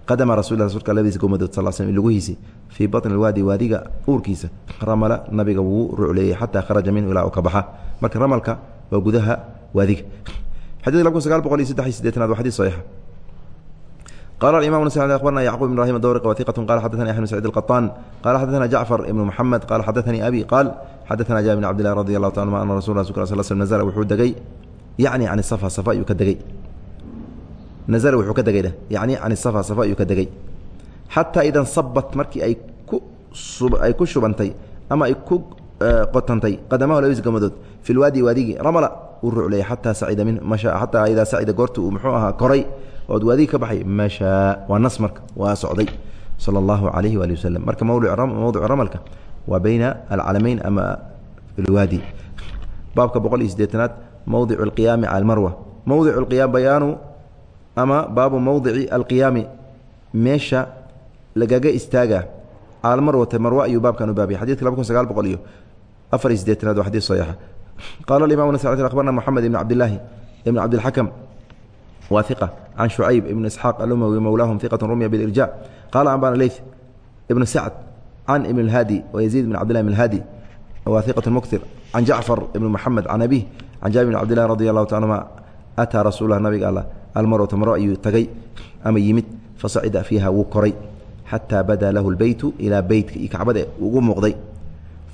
qadama rasul labadiisa gomadood sal sl lugihiisi fii baطni alwaadi waadiga uurkiisa ramala nabiga wuu rucleeyey xataa kharaja minhu ilaa u ka baxa. Marka ramalka waa gudaha waadiga. Qala imam abarna yacqub ibn ibrahim dawriq waiqat qala xadathani axmed sacid alqaطaan qala xadathana jacfar ibn moxamed qala xadathanii abi qaal xadathana jaabir bn cabdillahi radi allahu ta anuma ana rasul sal sl nazla wuxuu degay yacni can safa safa ayuu ka degey nazla wuxuu ka degay dheh yacni can safa safa ayuu ka degey xataa idan sabat markii ay ku ay ku shubantay ama ay ku qotantay qadamahu labis gamadood fi waadigii ramala uu rucleeyay xataa sacida min masha xataa idaa sacida goorta uu muxuu ahaa koray ood waadigi ka baxay mashaa waa nas marka waa socday. Sala allahu calayhi waali wasalam marka mowdicu ramalka waa bayna alcalamayn ama filwaadi baabka boqol iyo siddeetanaad mowdicu alqiyaami cala almarwa. Mowdicu alqiyaam bayaanu ama baabu mowdici alqiyaami. Meesha lagaga istaaga almarwata marwa ayuu baabkan u baabiyay. Xadidka laba kun sagaal boqol iyo afar iyo sideetanaad waa xadis saxiixa qaala alimam nas akhbarna moxamed ibn cabdillaahi ibn cabdilxakam wa iqa can shucayb ibn isxaaq alumawi mowlaahum iqat rumya bilirja qaala ambana leyth ibn sacd can ibn اlhaadi wayaziid ibn cabdillahi ibn اlhaadi wa iqat muktir can jacfar ibn moxamed can abih can jaabir bn cabdillahi radi allahu ta anuma ataa rasuulah nabiga alla almarwata marwa ayuu tagay ama yimid fasacida fiiha wuu koray xataa badaa lahu lbeytu ilaa beytka iyo kacbada ugu muuqday.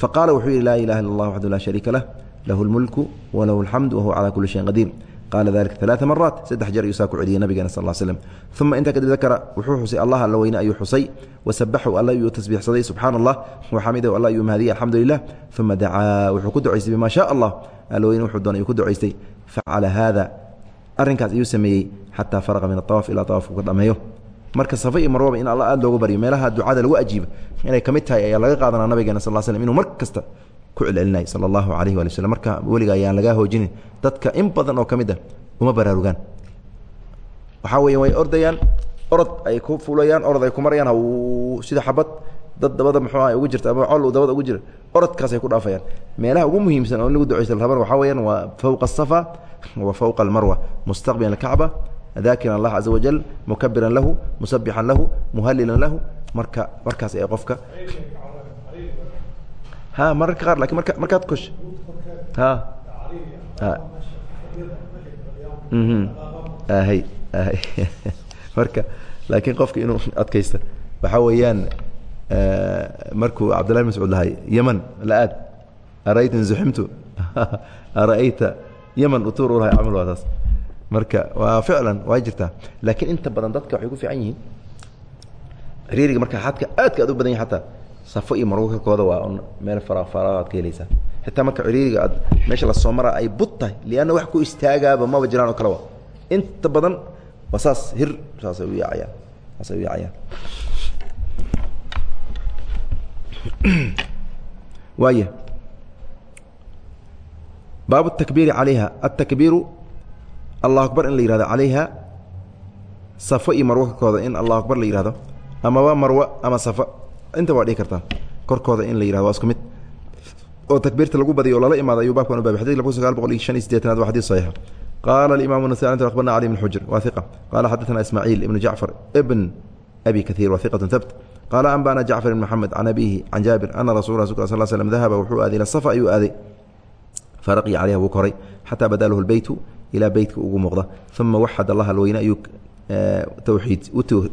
Faqaala wuxuu yihi laa ilaha illa allah waxdu laa shariika lah lahu lmulku walahu alxamdu wahuwa calaa kuli shayin qadiir. Qaala dalika alaaa maraat saddex jeer ayuu saa ku celiyey nabigeena sal slm uma intaa kadib dakara wuxuu xusay allah alla weyne ayuu xusay wasabaxu alla ayuu tasbiixsaday subxaana allah waxamidahu alla ayuu mahadiyey alxamdu lilah uma dacaa wuxuu ku ducaystay bima shaa allah alla weyne wuxuu doonay ayuu ku ducaystay. Facala haada arrinkaas ayuu sameeyey xataa faraqa min awaaf ilaa awaafku ka dhameeyo. Marka safa iyo marwaba in alla aad loogu baryo meelaha ducada lagu ajiibo inay ka tahay ayaa laga qaadanaa nabigeena sal slm inuu mar kasta ku celcelinay sala allahu calayhi wali waslm marka weliga ayaan lagaa hoojinin dadka in badan oo ka mid a uma baraarugaan. Waxaa weya way ordayaan orod ay ku fulayaan orod ay ku marayaan sida xabad dad dabada muxuu ah ugu jirta ama col dabada ugu jira orodkaasay ku dhaafayaan. Meelaha ugu muhiimsan oo lagu ducaysta raban waxaa weyaan waa fowqa asafa fowqa almarwa mustaqbilan alkacba daakira allah caza wajal mukabiran lahu musabixan lahu muhalilan lahu marka markaas ee qofka ha mararka qaar laakiin marka markaad kosh ha ahay ahay marka laakiin qofka inuu adkaysta waxaa weeyaan markuu cabdillahi mascuud lahay yeman la aad ara'ayta in zuximtu ara'ayta yeman utuur u lahay camal waa taas. Marka waa ficlan waa jirtaa laakiin inta badan dadka waxay ku fiican yihiin riiriga marka xadka aadka aad u badan yahay xataa safo iyo marwo kakooda waa un meel fara fara aad ka helaysaa xitaa marka ciriiriga aad meesha la soo maraa ay bud tahay lianna wax ku istaagaaba maba jiraan oo kale wa inta badan waa saas hir saasay u yaacayaan saasay u yaacayaan. Waaya baab اtakbiiri calayha atakbiiru allah akbar in la yihahdo calayha safo iyo marwo korkooda in allah akbar la yihahdo amaba marwo ama safa. Inta waa dhihi kartaa korkooda in la yihahdo waa isku mid. Oo takbiirta lagu badiyo oo lala imaado ayuu baabkan u baabay. Xadidka laba kun sagaal boqol iyo shan iyo sideetanaad waa xadiis saxiixa qaala alimamu nasa antu akhbarna cali ibn xujr waa hiqa qaala xadathana ismaaciil ibnu jacfar ibn abi kahiir waa hiqatun habt qaala anbana jacfar ibn maxamed can abihi can jaabir ana rasul rasulka sal slam dahaba wuxuu aaday ila safa ayuu aaday faraqya calayha wuu koray xataa bada lahu lbeytu ilaa beytka ugu muuqda. Uma waxad allah alweyne ayuu twiid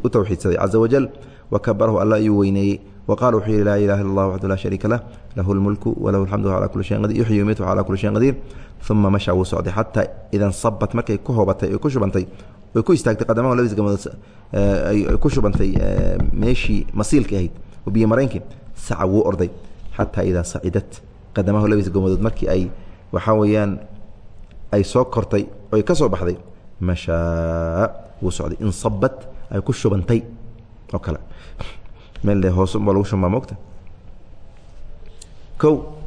u towxiidsaday caza wajal wakabarahu alla ayuu weyneeyey. Waqala wuxuu yihi laa ilaha illa allah waxdu laa shariika lah lahu lmulku walahu alxamdu ala kuli shayin qadir yuxyi yumiitu ala kuli shayin qadiir. Uma masha wuu socday. Xataa idan sabat markay ku hoobatay oy ku shubantay oy ku istaagtay qadamahu labadiis gamood ay ku shubantay meeshii masiilka ahayd oo biyo mareynkii saca wuu orday. Xataa idaa sacidat qadamahu labadiis gamoodood markii ay waxaa weeyaan ay soo kortay oy ka soo baxday. Mashaa wuu socday. Insabat ay ku shubantay oo kale. Meel hoos unbaa lagu shubmaa mogta o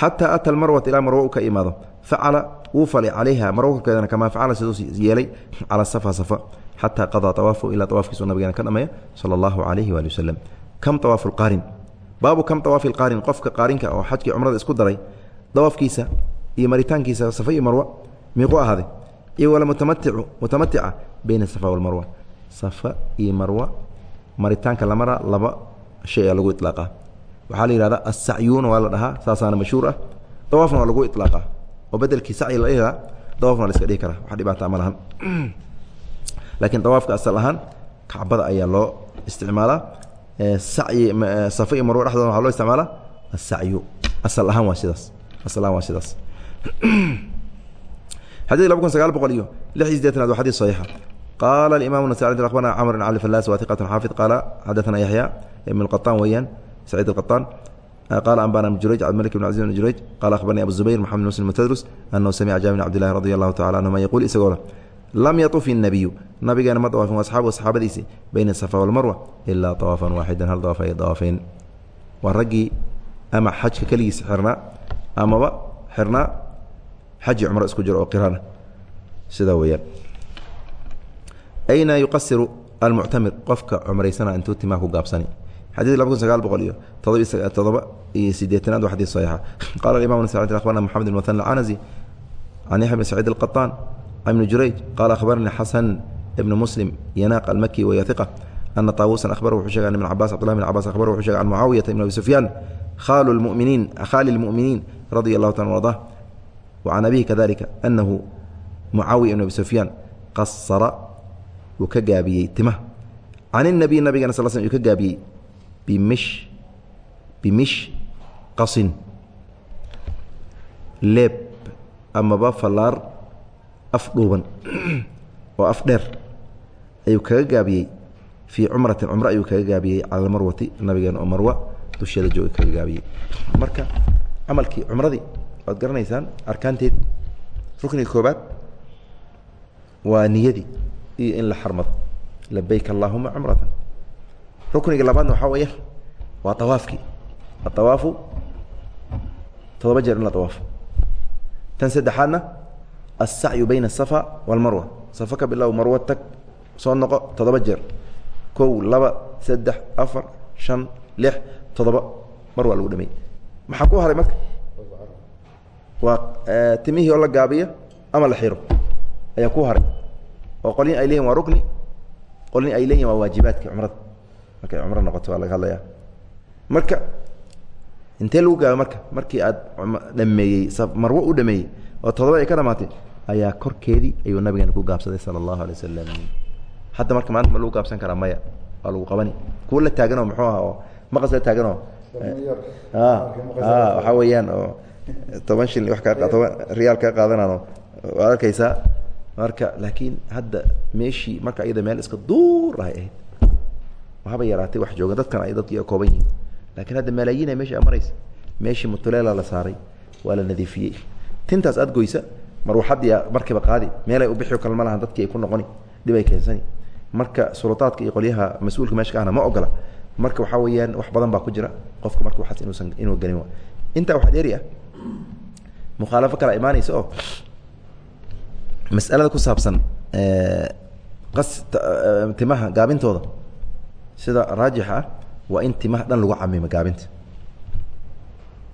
xataa ata almarwat ilaa marwo u ka imaado facala wuu falay calayha korkeedana kamaa facala siduu yeelay cala safa safa xataa qadaa awaafu ilaa awaafkiisu nabigeena ka dhameeya sala allahu calayhi waali wasalam kam awaafu lqaarin baabu kam awaafi lqaarin qofka qaarinka oo xajkii cumrada isku daray dawaafkiisa iyo maritaankiisa safa iyo marwa miiqu ahaaday? Iyo wala mutamaticu mutamatica bayna safa walmarwa safa iyo marwa maritaanka la maraa laba shay a lagu ilaaqa waxaa la yihahda asacyuuna waa la dhahaa saasaana mashhuur ah. Dawaafna waa lagu ilaaqa oo bedelkii sacyi la dhihaa dawaafna waa la iska dhihi karaa. Wax dhibaata ma lahan. Laakiin dawaafka asal ahaan kacbada ayaa loo isticmaalaa. Sacyi safa iyo marwo dhexdooda waxaa loo isticmaalaa asacyu asal ahaan waa sidaas asal ahaan waa sidaas xadيث laba kun sagaal boqol iyo lix iyo sideetanaad waa xadيث صaحيixa qaala الimaم النسائي أخبرna cمر بن cali فلاس wa ثiqة xاaفظ qaala xadaثna yaحyى بن القطان weeyaan سعيد القطان قال أنبانا بن جurيج عبدملك بن عزيز بن جurيج قال أخبرني أبو الزبير محمد بن مسلم التدرس أنه سمع جابر بن عبد الله رضي الله تعالى عنهما يقول isagoo le لم يطف النبي nabigeena ma طwaafin وأصxaabu صxaabadiisi bayna الصفا والmarوة إlaa طوافا waaxida hal طواaf ay طwaafeen waa raggii ama xajka keligiis xirnaa amaba xirnaa xaji cumro isku jiro oo qirana sidaa weyaan ayna yuqasiru almuctamir qofka cumraysana intuu timaa ku gaabsani. Xadid labakun sagaal boqol iyo todoba iyo sideetanaad waa xadii saxiixa. Qala imam sacid abarna moxamed bn muthan alcanasi can yaxya bn saciid alqaطaan can ibni jurayj qala akhbarani xasan ibnu muslim yanaq almaki waya iqa ana taawuusan ahbar wuxuu sheega an ibn cabaas cbdulah bn cabas abar wuxuu shega an mucaawiyata ibn abi sufyaan khali lmuminiin radi allahu taala arda wa can abihi kadalika anahu mucaawiya ibn abi sufyaan qasara uu ka gaabiyey timaha can inabiy nabigana sal sl uu ka gaabiyey bimish bimish qasin. Leeb amaba fallaar af dhuuban oo af dheer ayuu kaga gaabiyey. Fii cumratin cumro ayuu kaga gaabiyey cala almarwati nabigeena oo marwa dushyada jooga kaga gaabiyey. Marka camalkii cumradii waad garanaysaan arkaanteed. Rukniga koobaad waa niyadii iyo in la xarmado. Labayk allahuma cumratan. Rukniga labaadna waxaa weeya waa awaafkii aawaafu todoba jeer in la awaafo tan saddexaadna alsacyu bayna asafa walmarwa. Safa ka bilow marwo tag soo noqo toddoba jeer. Kow laba saddex afar shan lix toddoba mar waa lagu dhameeyey maxaa ku haray marka? Waa timihii oo la gaabiyo ama la xiro? Ayaa ku haray. Oo qolyin ay leyihin waa rukni qolyin ay leeyihiin waa waajibaadkii cumrada markay cumro noqoto waa laga hadlaya marka intee lagu gaabay marka? Markii aad dhameeyey marwo u dhameeyey oo todoba ay ka dhamaatay ayaa korkeedii ayuu nabigeena ku gaabsaday sala allahu alay wasalam hadda marka maanta ma lagu gaabsan karaa maya waa lagu qabani. Kuwa la taaganoo muxuu aha oo maqas la taaganoo waxaa weeyaan oo toban shil wa kaa toban riyaal kaa qaadanano waad arkaysaa marka laakiin hadda meeshii marka ayada meel iska duur ahay ahayd waxaba yaraatay wax jooga dadkan ay dadkii kooban yihiin. Lakiin hadda malaayiina meesha maraysa meeshii mutuleela la saaray waa la nadiifiyey. Tintaas aad goysa marwaxadii markiiba qaadi meelay ubixi kale ma lahan dadkii ay ku noqoni dhib ay keensani. Marka sulutaadka iyo qolyaha mas'uulka meesha ka ahna ma ogola marka waxaa weeyaan wax badan baa ku jira. Qofka marka waxaas inuusan inuu gelin intaa waxaa dheeri ah mukhaalafo kala imaanaysa oo masalada ku saabsan qas timaha gaabintooda sida raajix ah waa in timaha dhan lagu camimo gaabinta.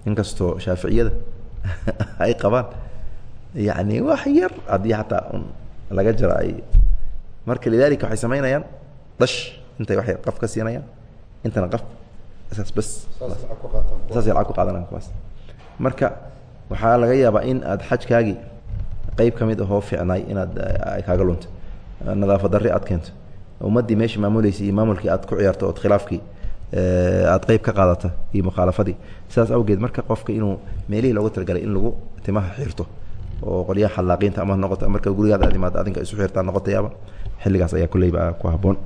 Inkastoo shaaficiyada ay qabaan yani wax yar haddii hataa un laga jaro ay marka lidalika waxay samaynayaan dhash intay wax yar qaf ka siinayaan intana qaf saas bas saasay lacag ku qaadanaan kuwaas marka waxaa laga yaabaa in aad xajkaagii qeyb ka mid ahoo ficnaay inaad ay kaaga lunto nadaafad darri aad keento ummaddii meeshii maamuleysay iyo maamulkii aad ku ciyaarto ood khilaafkii aad qeyb ka qaadata iyo mukhaalafadii sidaas awgeed marka qofka inuu meelihii loogu talagalay in lagu timaha xirto oo qolyaha xallaaqiinta ama noqoto marka gurigaada aad imaado adinka isu xirtaan noqotayaaba xilligaas ayaa kulleyba ku habboon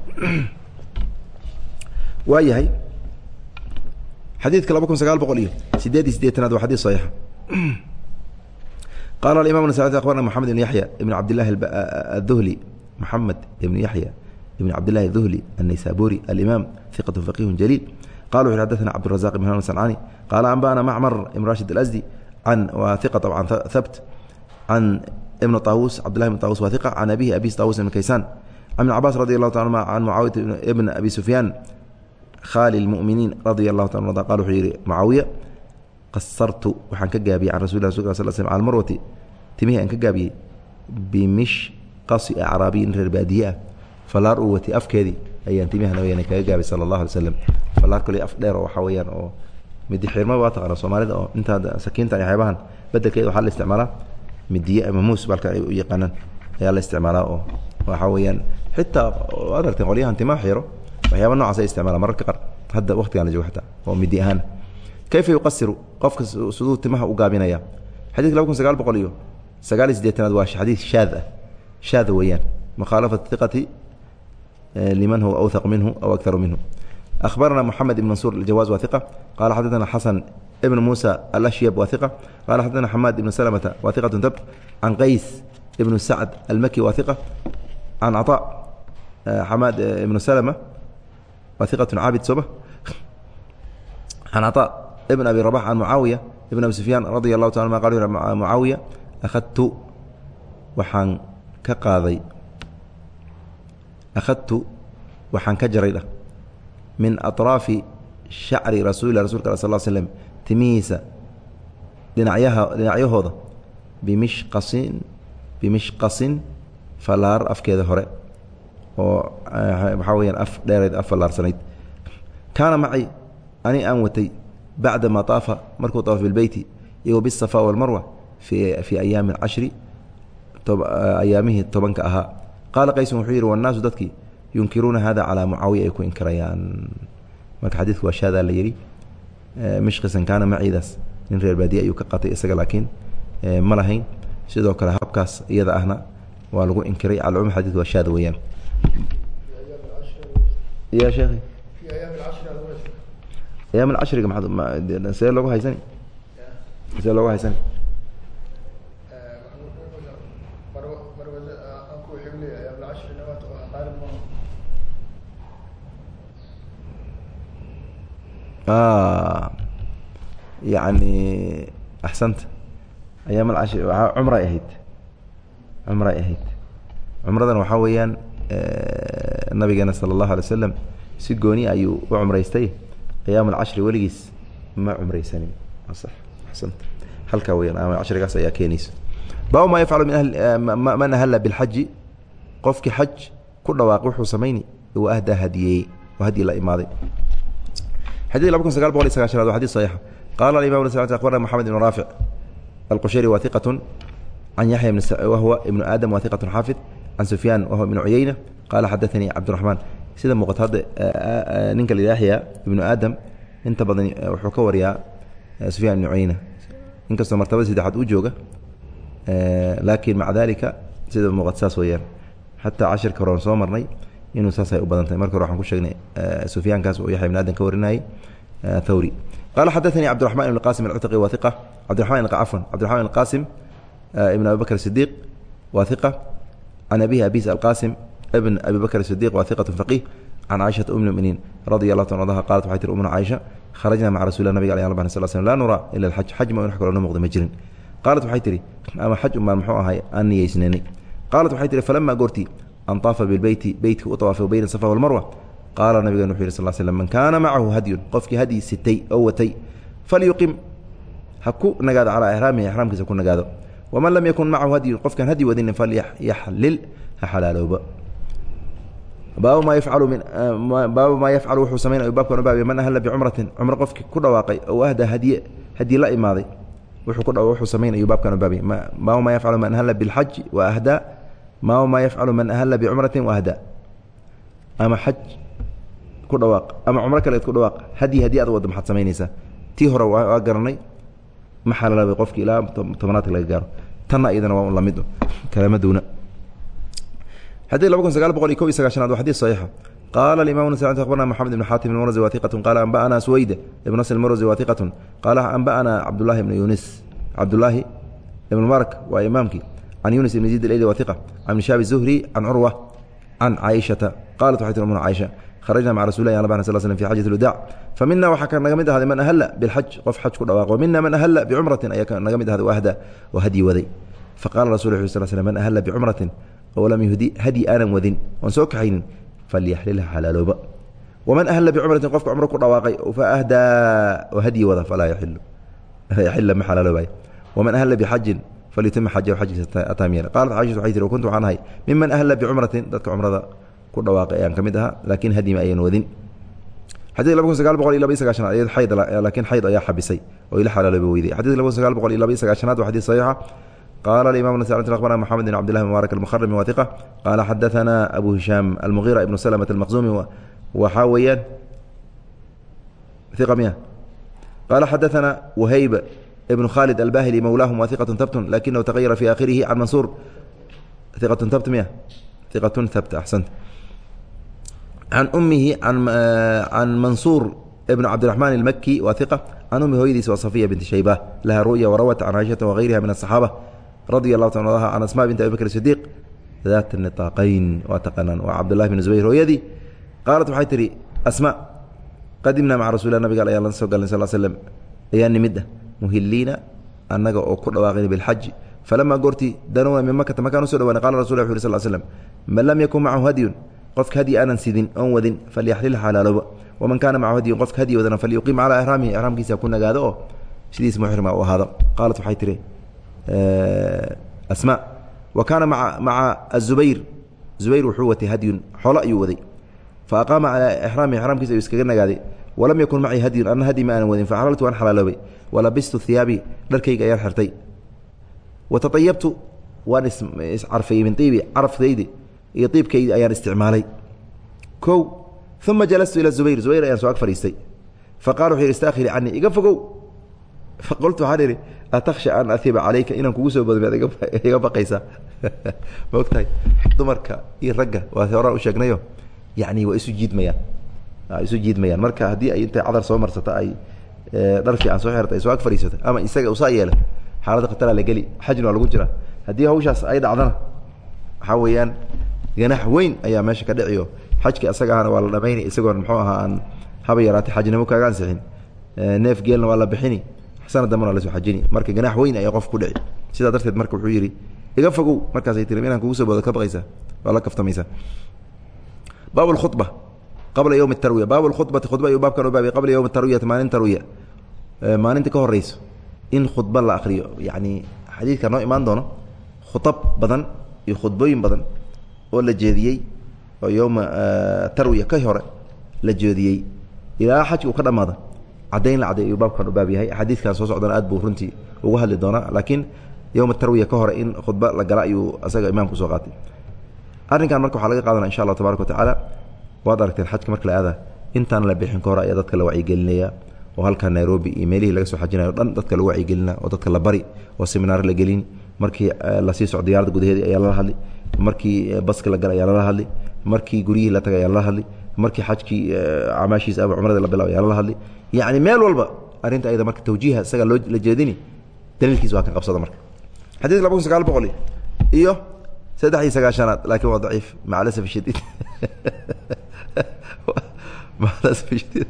waa yahay xadiidka laba kun sagaal boqol iyo sideed iyo sideetanaad waa xadis saxiixa qala aimam نسائي abarna mحamed بn yaحyى بn cabd لlahi الذhli mحamed بn yaحyى بn cabd لlahi الذhli النaysaburi الإmam ثiqة فقيه جليل qala وxu xdثna cبدالرزاq بن hn سنcاni qala أنbأna mcmr بn rاشhid الأزدي عن wa ثiqة طبعا ثبت عن بن طاوuس cبd لله بن طاوuس wa ثiqة عن أbيه أbي طاوuس بن kayسان عن بن عباس رضي الله تعالى عن معاوية بن أبي سفyان haali muminiin radia alahu ta a qal wuxuu yihi mucaawiya qasartu waxaan ka gaabiyey can rasul rasulka sl sl almarwati. Timihi aan ka gaabiyey bimishqasi acraabiyin reer baadiyeah falaar uu watay afkeedii ayaan timihana weyaan kaga gaabay sala allah alay slam falaar kole af dheer oo waxaa weeyaan oo midi xirma waa taqaana soomaalida oo intaada sakiintan iyo xeebahan bedelkeeda waxaa la isticmaalaa midiye ama muus balka ay u yaqaanaan ayaa la isticmaalaa oo waxaa weeyaan xitaa adarten qolyahan tima xiro wayaaba nocaas isticmaala. Mararka qaar hadda watigan lajogo ataa oo midi ahaan. Kayfa yuqasiru qofka siduu timaha u gaabinaya. Xadidka laba kun sagaal boqol iyo sagaal iyo sideetanaad waa xadiid shaad ah. Shaada weeyaan. Mukhaalafat iqati eh, liman huwa awthaq minhu aw akharu minhu. Akhbarana moxamed ibn mansuur aljawaaz waa iqa qaala xaddatana xasan ibn muusa alashyab waa iqa qaala xaddatana xamaad ibn salamata waa iqatun tab. Can qays ibnu sacd almaki waa iqa can eh, واثقة عابد سبة عن عطاء بن أبي رباح عن معاوية بن أبي سفيان رضي الله تعالى ما قال معاوية أخذت waxaan ka qaaday akhadtu waxaan ka jaray dhah min aطraafi shacri rasuuli rasulka al sal slm timihiisa dhinacyaha dhinacyahooda bimishqasin bimishqasin fallaar afkeeda hore oo eh, waxaa weyaan af dheereed af fallaarsanayd kaana macii ani aan watay bacdama aafa markuu taafa bilbeyti iyagoo bisafa walmarwa fii ayaami cashri eh, ayaamihii tobanka ahaa. Qaala qaysun wuxuu yidhi wannaasu dadkii yunkiruuna hada calaa mucaawiya ay ku inkirayaan. Marka xadiidku waa shaadaa la yidhi eh, mishkisan kaana maciidaas nin reer baadiye ayuu ka qatay isaga laakiin ma lahayn. Sidoo kale habkaas iyada ahna waa lagu inkiray. Calcum xadiidku waa shaada weeyaan ya sheekhi ayaam alcashriga maa see loogu haysani see loogu haysani yani axsanta ayaam alcashri cumray ahayd cumray ahayd cumradan waxaa weeyaan nabigeena sal allahu alay waslam si gooni ayuu u cumraystay. Qiyaam alcashri weligiis ma cumraysanin. Halkaa weyaan ashrigaas ayaa keenaysa. Baabu maa yafcalu min man ahalla bilxaji qofkii xaj ku dhawaaqay wuxuu samayni wa ahdaa hadiyey oo haddii la imaaday. Xadid laba kun sagaal boqol iyo sagaashanaad waa xadid saxiixa qaala alimam akhbarna moxamed ibn raafic alqushayri waa iqatun can yaxya wahuwa ibnu aadam waa iqatun xaafid can sufyaan wahwa ibnu cuyeyna qaala xadaanii cabdiraxmaan sida muuqata hadda ninka la yaxya ibnu aadam inta badan wuxuu ka wariyaa sufyaan ibnu cuyeyna inkastoo martabada saddexaad u jooga laakiin maca dalika sida muuqata saas weyaan xataa cashirka horean soo marnay inuu saasay u badan tahay marka hore waxaan ku sheegnay sufyaankaas oo yaxya ibn aadan ka warinayay thawri qala xadaanii cabdiraxman ibn qasim alcutaqi wa iqa cabdiraman cafwan cabdiraxman ibn qasim ibn abi bakr sidiq wa iqa can abihi abis alqasim ibn abi bakr sidiq wa iqat faqih can caaishata um muminiin radi allah ta anha qalat waxay tiri umna caaisha kharajna maca rasulilah nabiga ala alban sal slm laa nuraa ila alxaj xaj ma wax kaloo noo muuqda ma jirin qaalat waxay tihi ama xaj un baan muxuu ahay aan niyeysnanay qaalat waxay tihi falama goortii antaafa bilbeyti beytka u tawaafay bayna safa walmarwa qaala nabigen wuxu yih sal slm man kaana macahu hadyun qofkii hadyi sitay oo watay falyuqim ha ku nagaado calaa ixraamihi ixraamkiisa ku nagaado waman lam yakun macahu hadyun qofkaan hadyi wadinin falyaxlil ha xalaalooba baabu maa yafcalu baabu maa yafcalu wuxuu samaynayo baabkan ubaabiya man ahalla bicumratin cumro qofkii ku dhawaaqay oo ahda hadiye hadyi la imaaday wuxuu wuxuu samaynayo baabkan ubaabiya baabu maa yafcalu man ahalla bilxaji wa ahdaa baabu maa yafcalu man ahalla bicumratin wa ahdaa ama xaj ku dhawaaq ama cumro kaleed ku dhawaaq hadyi haddii ad wadda maxaad samaynaysaa tii hore waa garanay ma xalaalabay qofki ilaa tobanaadka laga gaaro tanna iyadana waa un lamid kalama duuna xadيث laba kun sagaal boqol iyo kob iyo sagaashanaad wa xadيث صaxiixa qala الimam أخbarna mحamed بن xatim الmrزي wa ثiqة qala anba'na سweyد ibn nasr الmrزي wa ثiqة qala anba'na cabdالlahi بn yunis cabdالlahi ibn mark waa imaamkii can yunis ibn زid اleyli wa ثiqة can shaabi الزuhri can curwa can caaishaةa qalat harajna maca rasul lah ban sl sl fi xajat alwadac fa mina waxaa ka naga mid ahday man ahala bilxaj qof xaj ku dhawaaqo mina man ahala bicumratin ayaa ka naga mid ahday ahda oo hadyi waday fa qala rasul ui sl sl man ahala bicumratin oo lam yuhdi hadyi aanan wadin oon soo kaxaynin falyaxlilha halaalooba waman ahala bicumratin qofka cumro ku dhawaaqay faahdaa oo hadyi wada falaa yaxilu yaxila ma xalaaloobay waman ahala bixajin falyutima xaja xajkiisa ataamiyana qalat caishatu waxay tiri kuntu waxaan ahay miman ahala bicumratin dadka cumrada ku dhawaaqay ayaan ka mid ahaa laakiin hadyi ma ayan wadin. Xadid laba kun sagaal boqol iyo laba iyo sagaashanaad ayad xayd laakiin xayd ayaa xabisay oo ila xalaalooba weyday xadid laba kun sagaal boqol iyo laba iyo sagaashanaad waa xadiid saxiixa. Qala imam abarna mxamed bn cbdillah mubaarak almhrmi wa iqa qaala xadaana abu hishaam almugira ibnu slmt almaqzumi waxaa weeyaan iqa miya. Qaala xadaana wahayb ibnu khalid albahili mowlaahum wa iqat habtun lakinahu tagayara fi akhirihi can mansuur. Iqatun habt miya? Iqatun habt axsant can umihi can mansuur ibn cabdiraxmaan almaki wa iqa can umi hooyadiis waa safiya binti shayba laha ru'ya warawat can caaishata wagayriha min asaxaaba radi allahu ta an asma bint abi bakr sidiq daat niطaaqayn waa taqaanaan waa cabdullahi bn zubayr hooyadii qaalat waxay tihi asma qadimna maca rasulilah nabiga ayaan la soo galnay sal slm ayaa nimid ah muhiliina annaga oo ku dhawaaqayna bilxaji falamaa goortii danowna min makata makaan uso dhawaanay qala rasul wu sal slm man lam yakun macahu hadyun qofka hadyi aanan sidin oon wadin falyaxlil xalaalooba waman kaana macahu hadyun qofka hadyi wadana falyuqim calaa ihraamihi ihraamkiisa ku nagaado oo sidiis muxrima u ahaado. Qaalat waxay tihi asma wa kaana maa maca azubayr zubayr wuxuu watay hadyun xolo ayuu waday. Fa aqaama calaa ixraami ixraamkiisa ayuu iskaga nagaaday. Walam yakun macii hadyun anna hadyi ma aanan wadin faxalaltu waan xalaaloobay walabistu hiyaabii dharkayga ayaan xirtay. Wa taayabtu waan iscarfayey min iibi carafkaydi iyo iibkaydi ayaan isticmaalay. Kow uma jalastu ila zubayr. Zubayr ayaan soo ag fadhiistay. Faqala wuxuu yidhi istakhiri canii iga fogow. Faqultu waxaan idhi atakhsha an aiba calayka inaan kugu soo badmi iga baqaysaa ma ogtahay? Dumarka iyo ragga waa horaan u sheegnayo yani waa isu jiidmayaan. Isu jiidmayaan. Marka haddii ay intay cadar soo marsata ay dhar fiican soo xirta ay soo ag fadhiisato ama isaga usaa yeela xaaladda khataraa la geli xajna waa lagu jira. Haddii hawshaas ay dhacdana waxaa weeyaan ganax weyn ayaa meesha ka dhiciyo xajka isaga ahana waa la dhamaynay isagoon muxuu ahaa aan haba yaraatay xajnimo kaaga ansixin neef geelna waa la bixini sana dambana lasoo ajini marka ganaax weyn ayaa qof ku dhici sidaa darteed marka wuxuu yidhi iga fogow markaasay tiri inaan kugu soo boodo ka baqaysaa waa la kaftamaysaa baab اkhuba qabla ywm اtarwiya baab اkhubati khudba ayuu baabkan u baabay qabla ywm tarwiyati maalin tarwiya maalinta ka horeyso in khudba la akriyo yani xadiidka noo imaan doono khuab badan iyo khudbooyin badan oo la jeediyey oo yowma tarwiya ka hore la jeediyey. Ilaa xajka uu ka dhamaado caddayn la cadday ayuu baabkan u baab yahay. Xadiidkan soo socdana aad buu runtii ugu hadli doonaa laakiin yowma tarwiya ka hore in khudba la gala ayuu asaga imaamku soo qaatay. Arrinkan marka waxaa laga qaadanaya insha allah tabaraka wa tacaala waad aragteen xajka marka la aada intaan la bixin ka hore ayaa dadka la wacyigelinaya oo halkaa nairobi iyo meelihii laga soo xajinayo dhan dadka lagu wacyigelina oo dadka la bari oo seminaar la gelin. Markii la sii socdo diyarada gudaheedi ayaa lala hadli markii eh, baska la galay ayaan lala hadli markii guryihii la tagay ayaan lala hadli markii xajkii eh, camaashiisa ama cumrada la bilaway ayaan lala hadli. Yacni meel walba arrinta ayada marka tawjiiha isaga loo la jeedini daliilkiis waa ka qabsada marka. Xadiidka laba kun sagaal boqol iyo saddex iyo sagaashanaad laakiin waa daciif. Macalasaf shadiid macalasaf shadiid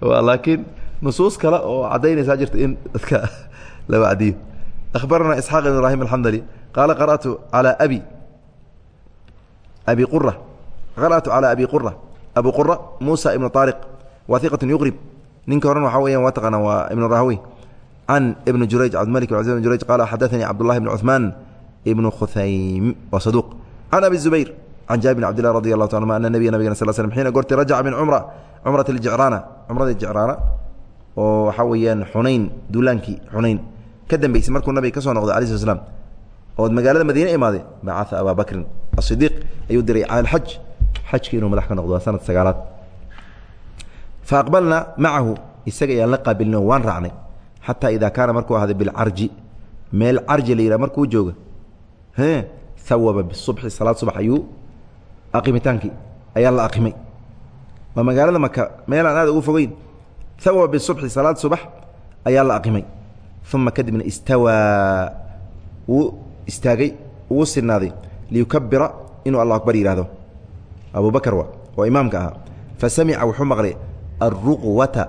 waa laakiin nusuus kale oo caddaynaysaa jirta in dadka la wacdiyo akhbarana isxaaq ibn ibraahim alxamdali qaala qara'tu calaa abi abi qura qara'tu calaa abi qura abu qura muusa ibnu aariq waa iqatun yuqrib ninka horan waxaa weyan waa taqaana waa ibnu rahwi can ibni jurayj cabdimalik bn bn jurayj qaala xadaanii cabdullahi bn cuثmaan ibnu khuhaym waa saduuq can abi zubayr can jaabir bn cabdillah radi allahu taala ana nabiya nabigana sal slm xiina goorti rajaca min cumra cumrati ljicraana cumradii jicraana oo waxaa weeyaan xunayn duulaankii xunayn ka dambaysay markuu nabiga ka soo noqdo alai sl slam ood magaalada madiine imaaday bacaa abaa bakrin asidiiq ayuu diray cala alxaj xajki inuu madax ka noqdo waa sanad sagaalaad. Fa aqbalnaa macahu isaga ayaan la qaabilino waan raacnay xataa idaa kaana markuu ahaaday bilcarji meel carji la yidhaha markuu jooga hawaba bisubxi salaad subax ayuu aqimitaankii ayaa la aqimay. Waa magaalada maka meelaan aad ugu fogeyn hawaba bisubxi salaad subax ayaa la aqimay. Uma kadibna istawaa istaagay wuu sinaaday liyukabira inuu allah akbar yihahdo abu bakr wa oo imaamka ahaa. Fasamica wuxuu maqlay alruqwata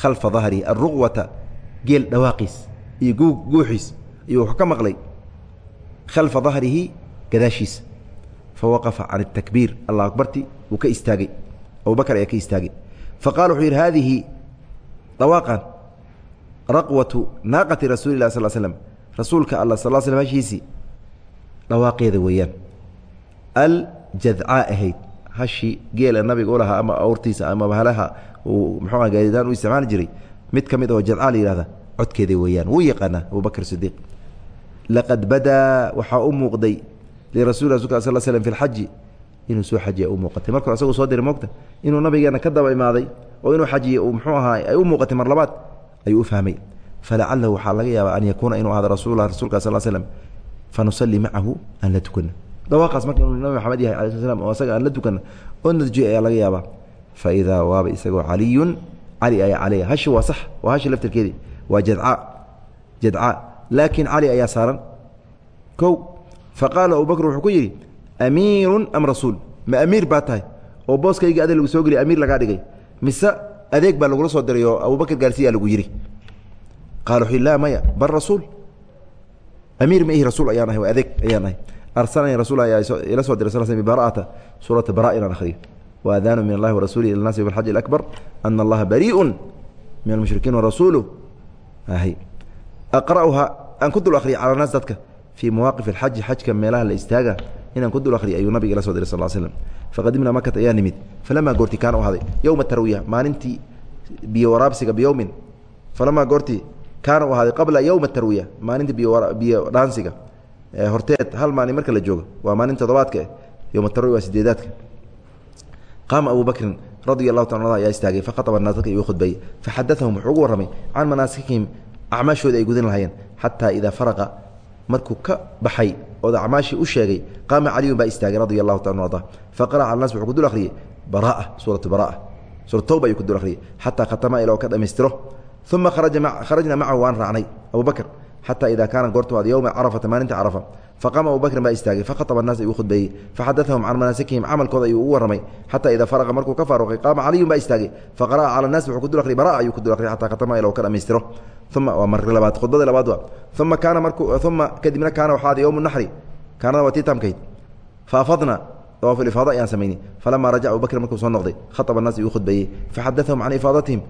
khalfa dahrihi alruqwata geel dhawaaqiis iyo guuxiis. Ayuu wuxuu ka maqlay khalfa dahrihi gadaashiisa fawaqafa can اtakbiir allah akbarti wuu ka istaagay. Abu bakr ayaa ka istaagay. Faqala wuxuu yidhi hadihi dhawaaqan raqwatu naaqati rasuuli lah sal slm rasuulka alla sal slm hashiisii dhawaaqeeda weeyaan. Aljadcaa ahayd hashii geela nabiga u ama awrtiisa ama bahalaha uu ah gaadiidaan u isticmaali jiray mid ka mid oo jadcaa la yihahda codkeeda weeyaan. Wuu yaqaanaa abubakr sidiiq laqad badaa waxaa u muuqday lirasuli rasulka sal slm fi lxaji inuu soo xajiya u muuqatay. Marka isaguu soo diray moogta inuu nabigeena ka daba imaaday oo inuu xajiye uu ahaa ay u muuqatay mar labaad ayuu u fahmay falacalahu waxaa laga yaabaa an yakuuna inuu ahdo rasuullah rasulka sal slm fanusallii macahu aan la tukano dhawaaqaas marka inuu nabi maxamed yahay ala sl slam oo asaga aan la tukano oo nadjiyo ayaa laga yaabaa fa idaa waaba isagoo caliyun cali ayaa calaya hashi waa sax waa hashi laftirkeedii waa jadca jadca laakiin cali ayaa saaran kow faqaala abubakr wuxuu ku yidhi amiirun am rasuul ma amiir baa tahay oo booskayga adeeg lagu soo geliya amiir lagaa dhigay mise adeeg baa lagula soo diray oo abubakr gaarsiiyaa lagu yidhi qala wuxuu laa maya bal rasuul. Amiir ma ihi rasuul ayaan waa adeeg ayaan ahay. Rasuul ila soo diray sal sl bara'ata suurata bara inaan akhriyo. Wa min allahi warasuulihi ila nasi bilxaji alakbar ana allaha barii'un min almushrikiin warasuuluh ahy aqra'uha aan ku dul akhriya cala naas dadka fii mawaaqif alxaji xajka meelaha la istaaga inaan ku dul akhriya ayuu nabiga ila soo diray sal slam faqadimnaa makata ayaa nimid falamaa goorti kaana u ahday yowma tarwiya maalintii biyo biyowmin falamaa goortii kaana u ahaaday qabla yowma tarwiya maalinta biyo dhaansiga. Horteed hal maalin marka la joogo waa maalin toddobaadka yowma tarwiya waa sideedaadka. Qaama abu bakrin radia allahu taala ayaa istaagay fakhaaba naas dadka igu khudbeeyey faxadaahum wuxuu ugu warramay can manaasikihim acmaashooda ay gudan lahayeen xataa idaa faraqa markuu ka baxay ood acmaashii u sheegay qaama caliyun baa istaagay radia allahu taala arda faqara'a cala nas wuxuu ku dul akhriyey baraa suuratu baraa suura towba ayuu ku dul akhriyey xataa khatama ila oo ka dhammaystiro uma kharajna macahu waan raacnay abu bakr xata ida kaana goortu ad yowma carafata maalinta carafa faqaama abu bakrin baa istaagay fakhaطba الnaas ayuu khudbeeyey faxadaثahum can manaasikihim camalkooda ayuu ugu warramay xata ida faraqa markuu ka faaruqay qaama caliyun baa istaagay faqara'a cala الnaas wuxuu ku dul akhriyay bara ayuu ku dul akhriyay xata khatama ila ka dhammaystiro uma waa marki labaad khudbada labaad waa uma kaana marku uma kadibna kaana waxaa ada yowm naxri kaanada waa tii taamkayd faafadna dawaaf ifaada ayaan samaynay falamaa rajaca abu bakr markuu soo noqday khaطba الnaas ayuu khudbeeyey faxadaثahum can ifaadatihim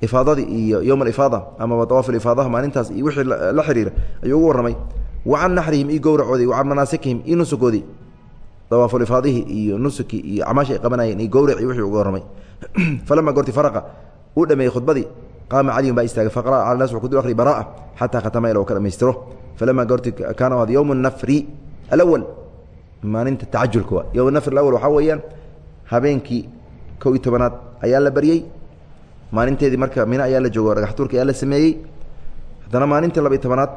ifaadadii iyo yowm alifaada amaba dawaaf ifaadaha maalintaas iyo wixii la xiriira ayuu ugu warramay. Wa can naxrihim iyo gowracoodii wa can manaasikihim iyo nusukoodii dawaafulifaadihii iyo nusukii iyo acmaasha ay qabanayeen iyo gowraci wixii uga warramay. Falama goorti faraqa uu dhameeyey khudbadii qaama caliyun baa istaagay faqra'a cala nas wuxuu ku dul akhriy baraa'a xataa khatama ila uu ka dhamaystiro falamaa goorti kaana ad yowmu nafri alawal maalinta tacajulka waa. Yowm nafri alawal waxaa weeyaan habeenkii kow iyo tobanaad ayaa la baryey maalinteedii marka mino ayaa la joogo dhagax tuurka ayaa la sameeyey. Haddana maalintii laba iyo tobanaad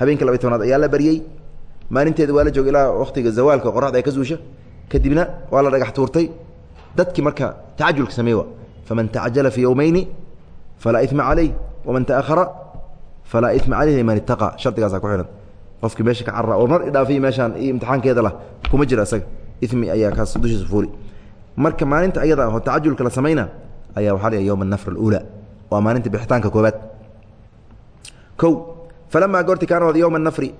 habeenkii laba iyo tobanaad ayaa la baryey. Maalinteedi waa la jooga ilaa waktiga zawaalka qoraxda ay ka zuusha. Kadibna waa la dhagax tuurtay. Dadkii marka tacajulka sameey faman tacajala fii yowmeyni falaa ima caleyh waman taahara falaa ima caleyh liman ittaqa. Shardigaasa ku xihan qofkii meesha ka carra oo mar idhaafiy meeshaan imtixaankeeda lah kuma jira isaga. Imi ayaa kaas dushiisa fuuli. Marka maalinta ayada oo tacajulka la samayna ayaa waxaa la yowma anafr aluula. Waa maalinta bixitaanka koobaad o falamaa goorti kaana yowma anafri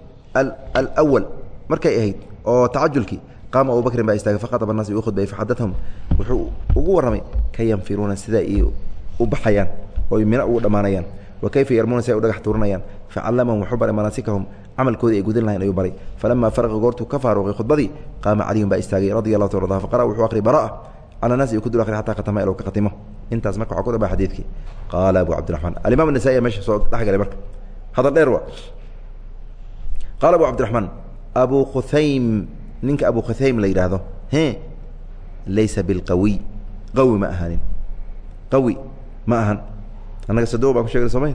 alwal markay ahayd oo tacajulkii qaama abubakrin baa istaagay faqadaba naas u khudbay faxadathum wuxuu ugu warramay ka yanfiruuna sida ay u baxayaan oy mina ugu dhammaanayaan. Wa kayfa yarmuuna si ay u dhagax tuuranayaan facallamahum wuxuu baray manaasikahum. Camalkoodii ay gudan lahayn ayuu baray. Falamaa faraqa goortuu ka faaruqay khudbadii qaama caliyun baa istaagay radia allahu ta arda faqara wuxuu akhri bara'a cala naasi uu ku dul akhri xataa khatama iluu ka khatimo intaas marka waxaa ku dhama xadiidkii. Qaala abu cabdiraxmaan alimaam anasai ayaa meesha soo dhex galay marka. Hadal dheer wa qaala abu cabdiraxmaan abu khuhaym ninka abu khuhaym la yidhaahdo he laysa bilqawiy qawi ma ahaanin. Qawi ma ahan. Annaga sadow baan ku shegna sooma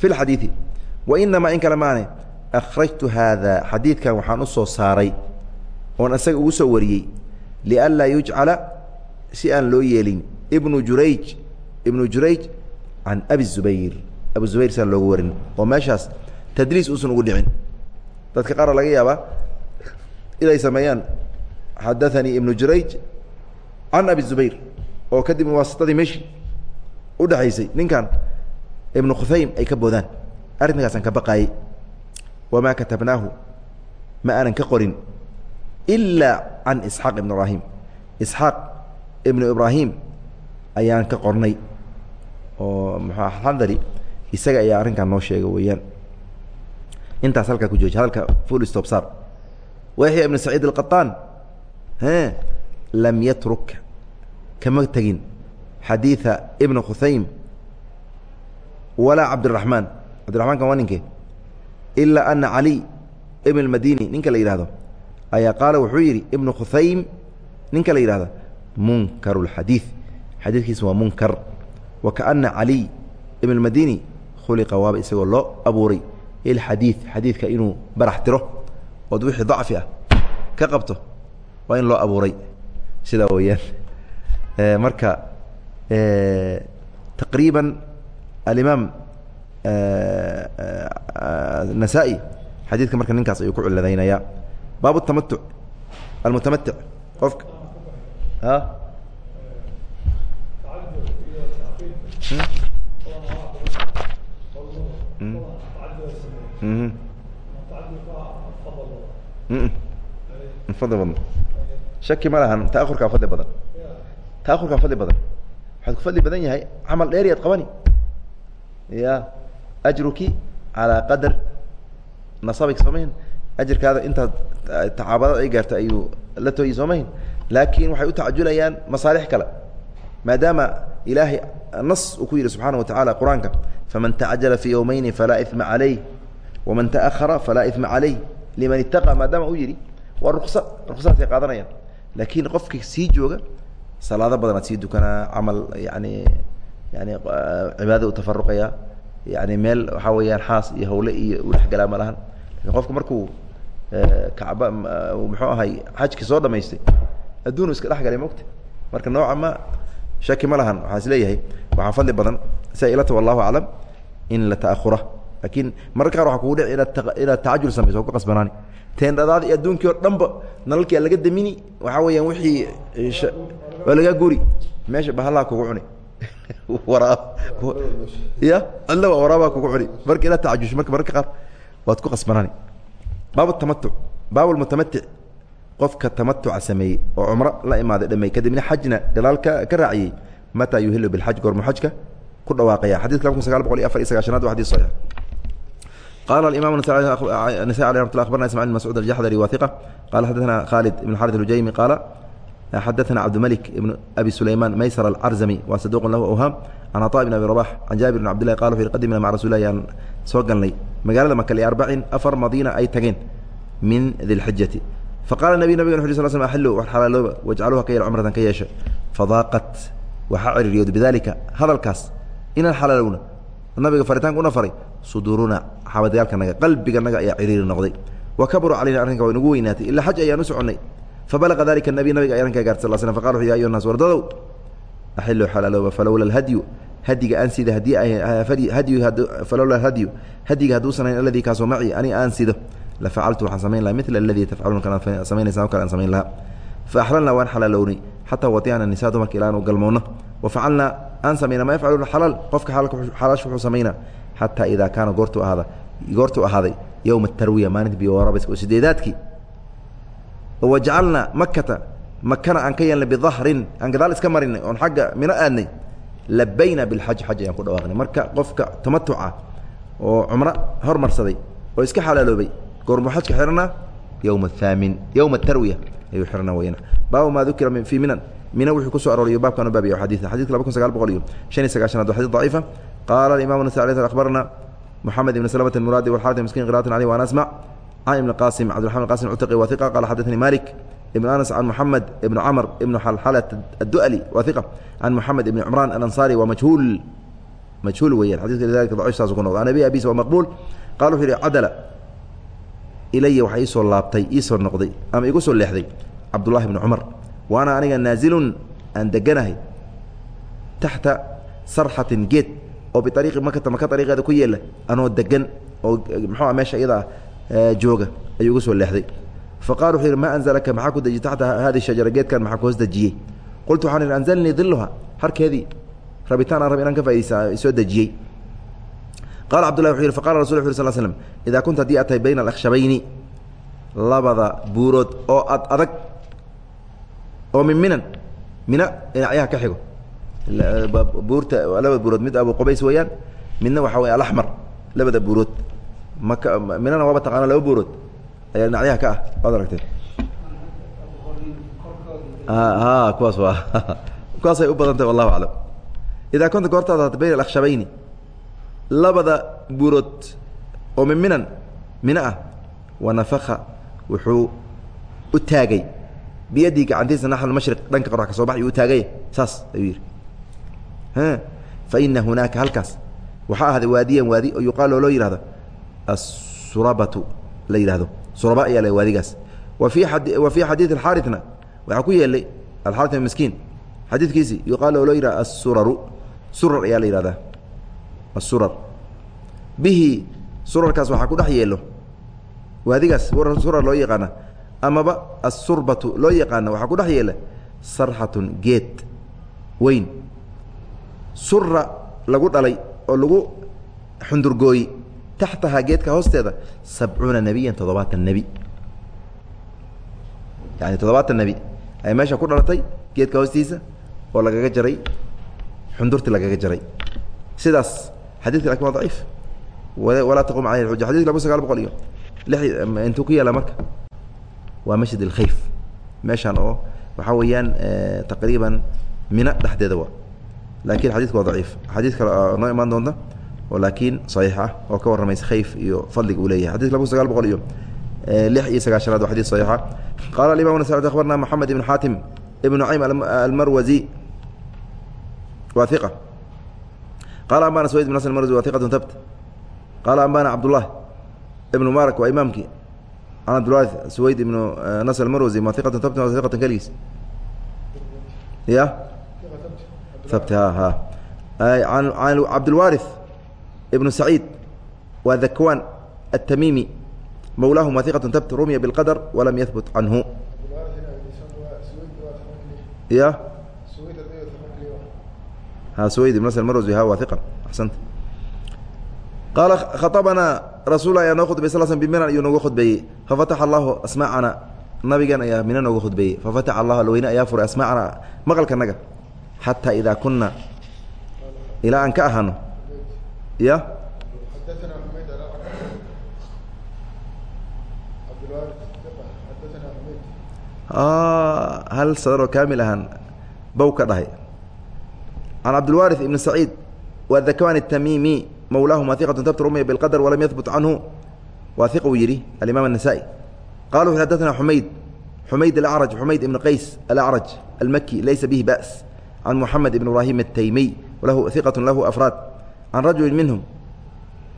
fi lxadiidi wa inamaa in kale maane akhrajtu haada xadiidkan waxaan u soo saaray oon isaga ugu soo wariyey lianlaa yujcala si aan loo yeelin ibnu jurayj ibnu jurayj can abi zubayr. Abu zubayr siaan loogu warin. Oo meeshaas tadliis uusan ugu dhicin. Dadka qaara laga yaabaa inay sameeyaan. Xadaanii ibnu jurayj can abi zubayr oo kadib muwaasitadii meeshii udhexaysay ninkan ibnu khuhaym ay ka boodaan. Arrinkaasaan ka baqaayey wamaa katabnaahu ma aanan ka qorin ilaa can isxaaq ibn ibraahim. Isxaaq ibnu ibraahim ayaan ka qornay oo muxua xandari isaga ayaa arrinkan noo sheega weeyaan intaas halkaa ku jooji hadalka full stop sar waxya ibnu saciid alqaطaan e lam yatruk kama tegin xadiiثa ibn khuhaym walaa cabdiraحmaan cabdiraحman kan waa ninke ilaa ana cali ibn اmadini ninka la yihahdo ayaa qaala wuxuu yidhi ibnu khuhaym ninka la yihahdo munkar اxadiiث xadiidkiisa waa munkar. Wa kaana caliy ibn khuliqa waaba isagoo loo abuuray ilxadiiث xadiidka inuu barax tiro ood wixii dacfi ah ka qabto waa in loo abuuray. Sidaa weeyaan. Marka taqriiba alimaam nasaa-i xadiidka marka ninkaas ayuu ku ciladaynayaa baab tamatuc almutamatic qofka a fadli badan shaki ma lahan taahurkaa fadli badan taahurkaa fadli badan waxaad ku fadli badan yahay camal dheeri ad qabani ya ajruki calaa qadar nasabik soomahin ajirkaada intaad tacaabadada ay gaarta ayuu la tooyi soomahin laakiin waxay u tacajulayaan masaalix kale maadaama ilaahay nas uu ku yidhi subxaana wa tacaala qur'aanka faman tacajala fii yowmeyni falaa ima calayh waman taahara falaa ima calayh liman ittaqa maadaama uu yidhi waa ruqsa ruqsadaasay qaadanayaan laakiin qofka sii jooga salaado badanaad sii dukanaa camal yani yani cibaadada u tafaruqaya yani meel waxaa weeyaan xaas iyo hawle iyo u dhexgalaa ma lahan laakiin qofka markuu kacba muxuu ahay xajkii soo dhamaystay adduunu iska dhexgalay mogta marka nooca ma shaki ma lahan waxaan is leeyahay. Waxaa fadli badan sia ilata wallahu aclam in la ta'ahura laakiin mararka qaar waxa kugu dhici inaad tacajul samayso waa ku qasbanaani. Teendhadaada iyo adduunkii oo dhanba nalalkia laga damini waxaa weeyaan wixii waa lagaa guri meesha bahalaha kugu cuni. Ya alla waraabaa kugu cuni. Marka inaad tacajusho marka mararka qaar waad ku qasbanaani. Baab tamatuc baab lmutamatic qofka tamatuca sameeyey oo cumro la imaaday dhamey kadibna xajna gadaal ka ka raaciyey mataa yuhilu bilxaj goormu xajka ku dhawaaqaya xadidka kun sagaal boqol iyo afar iyo sagaashanaad wa xadis saxiix qala imam نسائي عليه رحمة الله أخبرنا اسماعيل بن مسعود الجحdري wa ثقة qala xadثna khالد بن xارث الhujaymi qala xadaثna cabdimلك بن abi سulayman maysr الcarzmi wa saduq lahu awham can caطاء بn abi رbax can jaabir بn cabd لlah qal wuxu qadimna maca rasul ayaan soo galnay magaalada maka liarbacin afar madiina ay tageen min dilxijati faqala nabi nabga uu sl sl axilu wax xalaalooba wajcaluuha ka yeel cumratan ka yeesha fadaaqat waxaa ciriiriyooda bidalika hadalkaas inaan xalaalowna nabiga faritaanka una faray suduuruna xabadgaalkanaga qalbiganaga ayaa ciriiri noqday wa kaburu calayna arrinka waa inagu weynaatay ilaa xaj ayaan u soconnay fabalaqa dalika nabiy nabiga ay arrinkaa gaartay sal slam faqala wuxu ya ayuha nas wardadow axilu xalaalooba falowla alhadyu hadiga aan sida haddii hadyu falowla alhadyu hadiga hadduusan hayn aladii kaasoo la facaltu waxaan samayn lahaa mila aladii tafcaluuna kan samaynaysan o kale aan samayn lahaa fa axlalnaa waan xalaalownay xataa wadiicna nisaa dumarka ilaa aan u galmoonno wa facalnaa aan samayna maa yafcaluuna xalaal qofka xalaash wuxuu samaynaa xataa idaa kaana goortuu ahaada goortuu ahaaday yowma tarwiya maalinta biyorabiska oo sideedaadkii wajcalnaa makata makana aan ka yeelnay bidahrin aan gadaal iska marinay oon xagga mino aadnay labayna bilxaj xaj ayaan ku dhawaaqnay marka qofka tamatuca oo cumro hormarsaday oo iska xalaaloobay goormuu xajka xirnaa yowma aaamin yowma atarwiya ayuu xirnaa weyna baabu maa dukira fii minan. Mina wuxuu ku soo arooriyo baabkan u baabiya xadiida xadidka laba kun sagaal boqol iyo shan iyo sagaashanaad waa xadiid daciifa. Qaala imam nasai alay akhbarana moxamed ibn slmt muraadi wxarat miskin qira'atan alيh waan asmc can ibn qaasim cabdiaman qasim cutaqi wahiqa qala xadaثani malik ibn anas can moxamed ibn camr ibn xalxala addu'li wahiqa can moxamed ibn cumraan alansaari wa mahul mahul weyan xadidka dalika daciif saasu ku noqdo an abi abiis wa maqbuul. Qala wuxuu yihi cadla ilaya waxaa iisoo laabtay iisoo noqday ama igu soo leexday cabdullahi ibni cumar wa ana aniga naazilun aan deganahay taxta sarxatin geed oo biariiqi makata maka ariiqeeda ku yeela anoo degan oo muxuu meesha iyada ah jooga ayuu igu soo leexday. Fa qala wuxuu yidhi maa anzalaka maxaa ku dejiyey taxta hadi shajara geedkan maxaa ku hoos dejiyey? Qultu waxaan idhi anzalnii diluha harkeedii rabitaan aan rab inaan ka faidaysa soo dejiyey qala cbdullah wuxu yidhi faqala rasul ll sl slm idaa kunta haddii aad tahay bayna alakhshabayni labada buurood oo ad adag oo min minan mina dhinacyaha ka xigo buurta labada buurood mid abu qubays weeyaan midna waxaa wey alaxmar labada buurood maka minana waaba taqaana laba buurood ayaa dhinacyaha ka ah waad aragtee a kuwaas waa kuwaasay u badan tahay wallahu aclam idaa kunta goortaad bayna alakhshabayni labada buurood oo min minan mina ah wanafaka wuxuu u taagay. Biyadii gacantiisa naxw mashriq dhanka qorax ka baxay u taagay. Saas ayuu yidhi. Fa ina hunaaka halkaas. Waxaa ahday waadiyan waadi oo yuqaal oo loo yihahdo asurabatu la yidhahdo suraba ayaa la waadigaas. Wa fii wa fii xadiid alxaarina waxaa ku yeelay alxaari miskiin. Xadiidkiisi yuqaal oo loo yihahdo asuraru surar ayaa la yihahdaa asurar bihi surarkaas waxaa ku dhex yeelo waadigaas surar loo yaqaana. Amaba asurbatu loo yaqaana waxaa ku dhex yeela sarxatun geed weyn. Sura lagu dhalay oo lagu xundurgooyi taxtahaa geedka hoosteeda sabcuuna nebiyan toddobaatan nebi. Yani toddobaatan nebi ay meesha ku dhalatay geedka hoostiisa oo lagaga jaray xundurti lagaga jaray. Sidaas xadidka laakiin waa daciif. Walaa taqum caleyh xuja xadidka laba sagaal boqol iyo lix intuu ku yaalla marka. Waa masjid alkhayf. Meeshaan oo waxaa weeyaan taqriiban mina dhexdeeda wa laakiin xadidka waa daciif. Xadiid kale noo imaan doonta oo laakiin saxiix ah oo ka warramaysa khayf iyo fadliga uu leeyahay. Xadidka laba sagaal boqol iyo lix iyo sagaashanaad waa xadid saxiixa. Qaala alimam nas akhbarna moxamed ibn xaatim ibn nucaym almarwazi. Waa iqa qaala ambana sweyd bn asan marzi wa iqatun habt qaala ambana cabdullah ibnu marak waa imaamkii an cabdulwaaris sweyd ibnu nas almarwasi ma iqatun habt waa iqatun keligiis ya habt ha ha an cabdulwaari ibnu saciid waa dhakwaan atamimi mawlaahum waa iqatun habt rumiya bilqadr walam yahbut canhu ya swayd ibn nasr marwazi ha waa iqa axsanta qaala khaطabanaa rasuul ayaa noo khudbay sal sl biminan ayuu nooga khudbeeyey fafataxa allahu asmaacana nabigan ayaa mina nooga khudbeeyey fafataxa allahu alweyne ayaa furay asmaacana maqalkanaga xataa idaa kuna ilaa aan ka ahano. Ya? Hal sadaroo kaamil ahaan bow ka dhahay can cabdilwaariث ibn saciid wadakwaan الtamimi mawlaahuma iqaة tabtur umya biاlqadr walam yahbut canhu waa iq uu yidhi alimaam الnasaئي qala wuxu xadثna xumayd xumayd alacraj xumayd ibn qays alacraj almaki laysa bihi ba's can muxamed ibn ibrahim الtaymiy lahu iqaة lahu afraad can rajuli minhum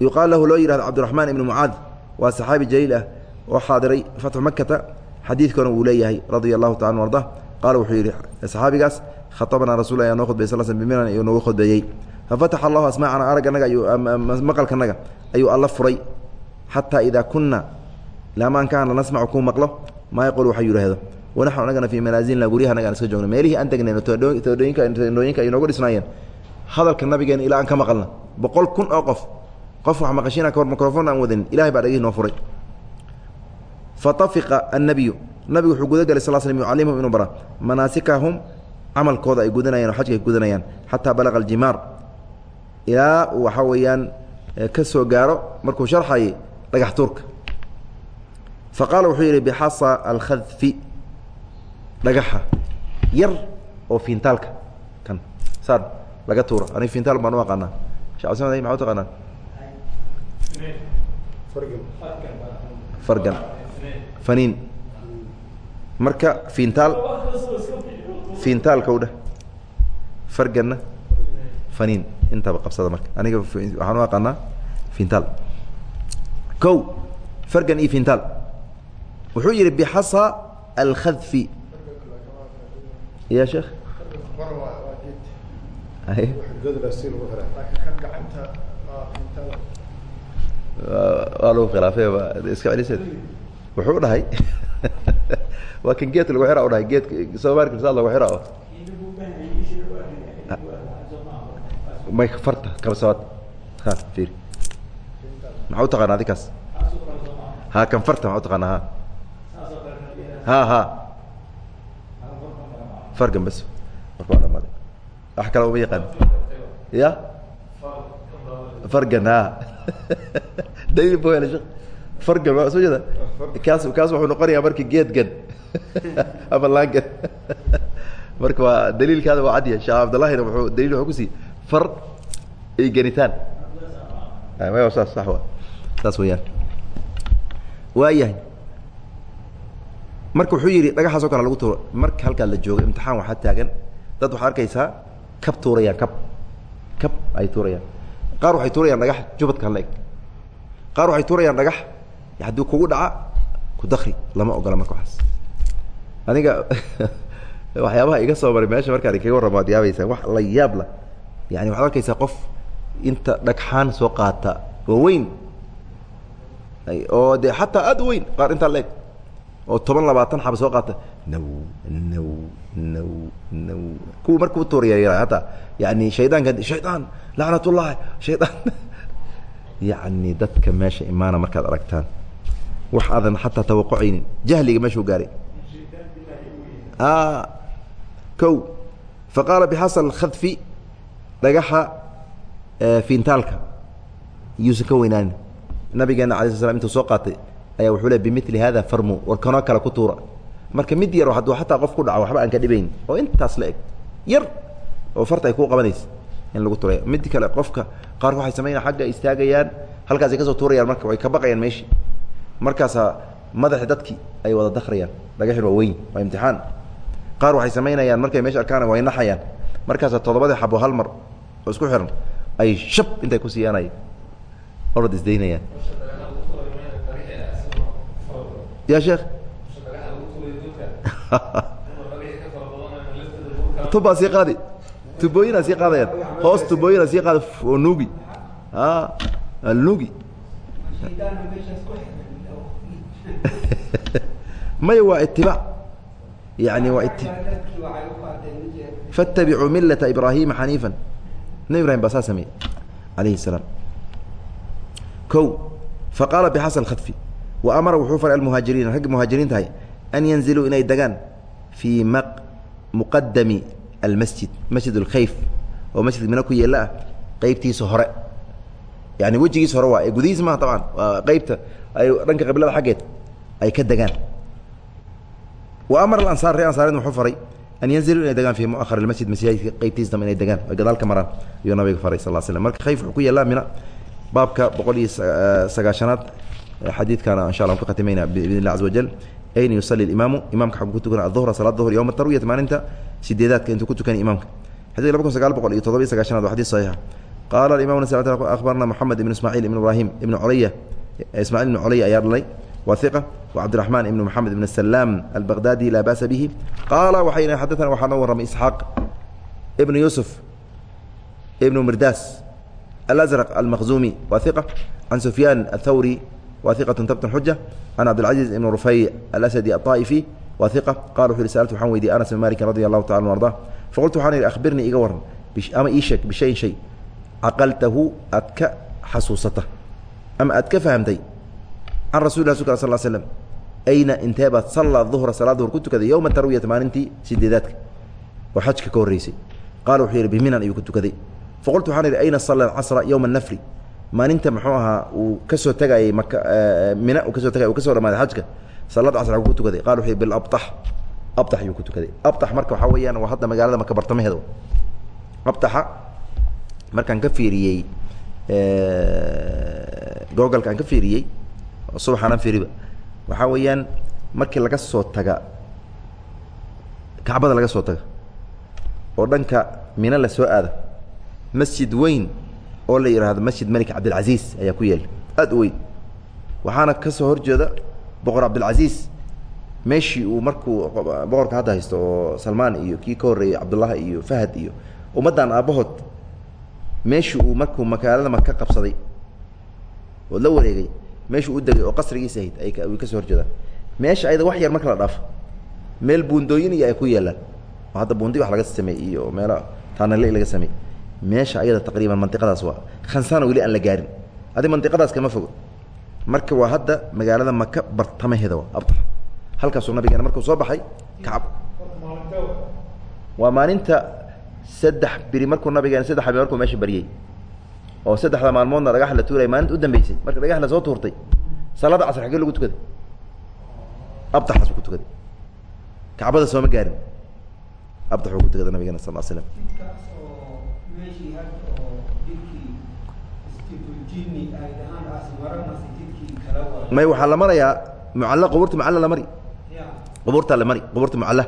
yuqaal lahu loo yihahdo cabdiraxmaan ibn mucaad waa saxaabi jaliil ah oo xaadiray fatxu makata xadiidkana wuu leeyahay radia allahu taala arda qaala wuxuu yidhi saxaabigaas khaطabanaa rasul ayaa noo khudbay sal sl biminan ayuu noogu khudbeeyey. Fafataxa allahu asmaacana aragganaga ayuu maqalkanaga ayuu alla furay. Xataa idaa kunna lamaan kaana nasmacu kuu maqlo maa yaqul waxa yidhaahdo wanaxnu anagana fii manaasilna guryaha anaga aan iska joogno. Meelihii aan tegnayno tendhooyinka ay nooga dhisnaayeen. Hadalka nabigeena ilaa aan ka maqalna boqol kun oo qof qof wax maqashina kahor microfon aan wadanin ilahay baa dhagihii noo furay. Fatafiqa annabiyu nabigu wuxuu guda galay sal slm yucallimhum inuu bara manaasikahum camalkooda ay gudanayaan oo xajka ay gudanayaan xataa balaqa aljimaar. Ilaa uu waxaa weeyaan ka soo gaaro markuu sharxayay dhagax tuurka. Fa qaala wuxuu yidhi bixasa alkhadfi dhagaxa yar oo fiintaalka kan saan laga tuuro. Anig fiintaal baan u aqaanaa. Shek abdi maa u taqaanaa fargan. Faniin. Marka fiintaal fiintaalka u dheh. Farganna faniin. Intaba qabsada marka. Aniga waxaan u aqaanaa fiintaal. Kow fargan iyo fiintaal. Wuxuu yidhi bixasa alkhadfi. Ya sheekh? Waa wuxuu dhahay waa kan geedka lagu xira u dhahay geedka soomaalika saad lagu xira may farta kabsabaad fiiri. Maxaa u taqaana adikaas? Ha kan farta maxaa u taqaana ha. Ha ha. Fargan bas wax kale uma yaqaan. Ya? Fargan ha. Daliil bu hele shek soo jeeda? Kaas kaas wuxuu noqonayaa marka geedgan ama laangan marka waa daliilkaada waa cadiya sheekh cabdallahina wuxuu daliil wuxuu kusiiye far iyo ganitaan maya saas sax wa saas weyaan waayahay marka wuxuu yidhi dhagaxaas o kale lagu tuuro. Marka halkaad la joogo imtixaan waxaa taagan. Dad waxaa arkaysaa kab tuurayaan kab. Kab ay tuurayaan. Qaar waxay tuurayaan dhagax jubadka la eg qaar waxay tuurayaan dhagax haddii kugu dhaca ku dakri lama ogola marka waxaas. Aniga waxyaabaha iga soo maray meesha markaan kaga warramo ad yaabaysaa wax la yaab la. Yani waxaad arkaysaa qof inta dhagxaan soo qaata oo weyn. Oo de xataa aad weyn qaar intaa la eg oo toban labaatan xaba soo qaata naw naw naw naw. Kuwa markuu tuuraya hataa. Yani shaydaanka shaydaan lacnat ullahi shaydaan yani dadka meesha imaana markaad aragtaan wax aadan xataa tawaqocaynin. Jahliga meeshuu gaaray. Kow fa qaala bixasan khadfi dhagaxa fiintaalka. Yuusan ka weynaanin. Nabigeena ala sl slam intuu soo qaatay ayaa wuxuu le bimili hada farmu war kanoo kale ku tuura. Marka mid yar hadduu xataa qof ku dhaco waxba aan ka dhibayn oo intaas la eg yar oo farta ay kuu qabanaysa in lagu tuuraya mid kale qofka qaarka waxay samaynaa agga istaagayaan halkaasay ka soo tuurayaan marka way ka baqayaan meeshii markaasaa madaxi dadkii ay wada dakrayaan dhagaxin waa weyn waa imtixaan. Qaar waxay samaynayaan markay meesha arkaan way naxayaan markaasaa toddobadii xabo hal mar oo isku xiran ay shab intay ku siiyaanay orod isdaynayaan. Ya sheekh? Tubaa sii qaadi. Tubooyinaa sii qaadayaan. Hoos tubooyinaa sii qaada oo nuugi. Nuugi may waa itibaac yani waa fatabicuu milata ibraahima xaniifa nabi ibrahim baa saa sameeyey alayhi salaam o faqaala bixasan khadfi wa amara wuxuu faray almuhaajiriina raggi muhaajiriintahay an yanziluu inay degaan fii muqadami almasjid masjid اlkhayf oo masjid mina ku yeela ah qeybtiisa hore. Yani wejigiisa hore waa ee gudihiis maaha taban waa qeybta dhanka qiblada xaggeed ay ka degaan. Wa amar alansaar ree ansaareed wuxuu faray an yanziluu inay degaan fii muahar masjid masaajidka qeybtiisa dambe inay degaan. Oy gadaal ka maraan ayuu nabiga faray sal slm marka khayf wuxuu ku yaallaa mina baabka boqol iyo sagaashanaad xadiidkaana insha allah an ku khatimayna biidn illah caza wajal ayna yusali imaamu imaamka xaguu ku tukana aduhra salaad duhr yowma tarwiyat maalinta sideedaadka intuu ku tukanay imaamka. Xadidka laba kun sagaal boqol iyo toddoba iyo sagaashanaad waa xadis saxiixa. Qaala alimam nas akhbarna moxamed ibn ismaaciil ibn ibrahim ibn culaya ismacil ibn culaya ayaa dhalay waa iqa wcabdiraxmaan ibn moxamed ibn salaam albaqdaadi laa ba'sa bihi. Qaala waxay xadana waxaa noo warramay isxaaq ibn yuusuf ibnu mirdaas alazraq almaqzumi waa iqa can sufyaan athawri waa iqatu tabtun xuja can cabdilcaziiz ibn rufayc alasadi aطaa'ifi waa iqa qala wuxu yhi saaltu waxaan weydiye anas bin malikin radi allahu taala anu arda. Faqultu waxaan ihi akhbirnii iga waran ama ii can rasul sl sl slm ayna intee baad sallaa duhra salaad duhr ku tukaday yowma tarwiyata maalintii sideedaadka. Oo xajka ka horreysay. Qaala wuxuu yidhi biminan ayuu ku tukaday. Faqultu waxaan idhi ayna salla alcasra yowma anafri maalinta muxuu ahaa uu ka soo tegayey maka mina uu ka soo tegay uu ka soo dhamaaday xajka salaad casr ku tukaday. Qala wuxuu yidhi bilabtax abtax ayuu ku tukaday. Abtax marka waxaa weeyaan waa hadda magaalada maka bartamaheeda abtaxa markaan ka fiiriyey googalka aan ka fiiriyey subaxaanaan fiiriba waxaa weeyaan markii laga soo taga kacbada laga soo taga oo dhanka mina la soo aada masjid weyn oo la yidhaahdo masjid melik cabdilcaziiz ayaa ku yaalla aada u weyn. Waxaana ka horjeeda boqor cabdilcaziiz meeshii uu markuu boqorka hadda haysto oo salmaan iyo kii ka horreeyey cabdullahi iyo fahad iyo ummaddan aabbahood meeshii uu markuu magaalada maka qabsaday oo la wareegay meeshuu u degay oo qasrigiisa ahayd ay way ka soo horjeedaan meesha ayada wax yar marka la dhaafo meel buundooyin iyo ay ku yeelaan oo hadda buundi wax laga sameey iyo meelo taanale laga sameey meesha ayada taqriiban mantiqadaas waa khansana weli aan la gaarin. Adi mantiqadaas kama fogo marka waa hadda magaalada maka bartamaheeda waa abtax halkaasuu nabigeena markuu soo baxay kacab. Waa maalinta saddex biri markuu nabigeena saddex biri markuu meesha baryey oo saddexda maalmoodna dhagax la tuuraya maalinta u dambeysay. Marka dhagax la soo tuurtay salaada casr xaggee lagu tukaday abtaxaas ku tukaday kacbada sooma gaarin. Abtax uu ku tukaday nabigeena sal slam may waxaa la marayaa mucalla qubuurta mucalla la mari. Qubuurtaa la mari qubuurta mucalla.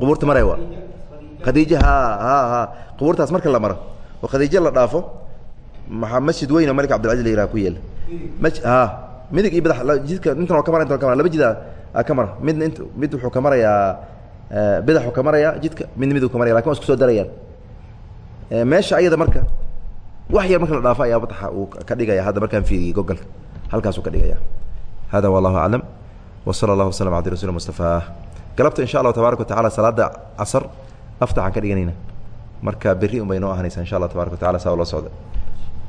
Qubuurta maraya waa khadiija ha ha ha. Qubuurtaas marka la maro oo khadiijo la dhaafo maaa masjid weyn oo malik cabdilcaziz la yiraha ku yeela m a midig iyo jidka intan ka mara intan ka laba jid a ka midna int mid wuxuu ka marayaa bidaxuu ka jidka midna miduu ka maraya laakiin wa isku soo darayaan. Meesha ayada marka wax yar marka la dhaafo ayaa badaxa uu ka dhigaya hadda markaan fiiriyey gogalka halkaasuu ka dhigaya hada wallahu aclam wa sala allahu waslam abdi mustafa. Galabta insha allahu tabarak wa salaada casar aftaxaan ka dhiganayna marka berri un bay noo ahanaysaa insha allah tabarak wa saa ula socda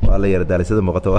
waa la yara daalisada muuqato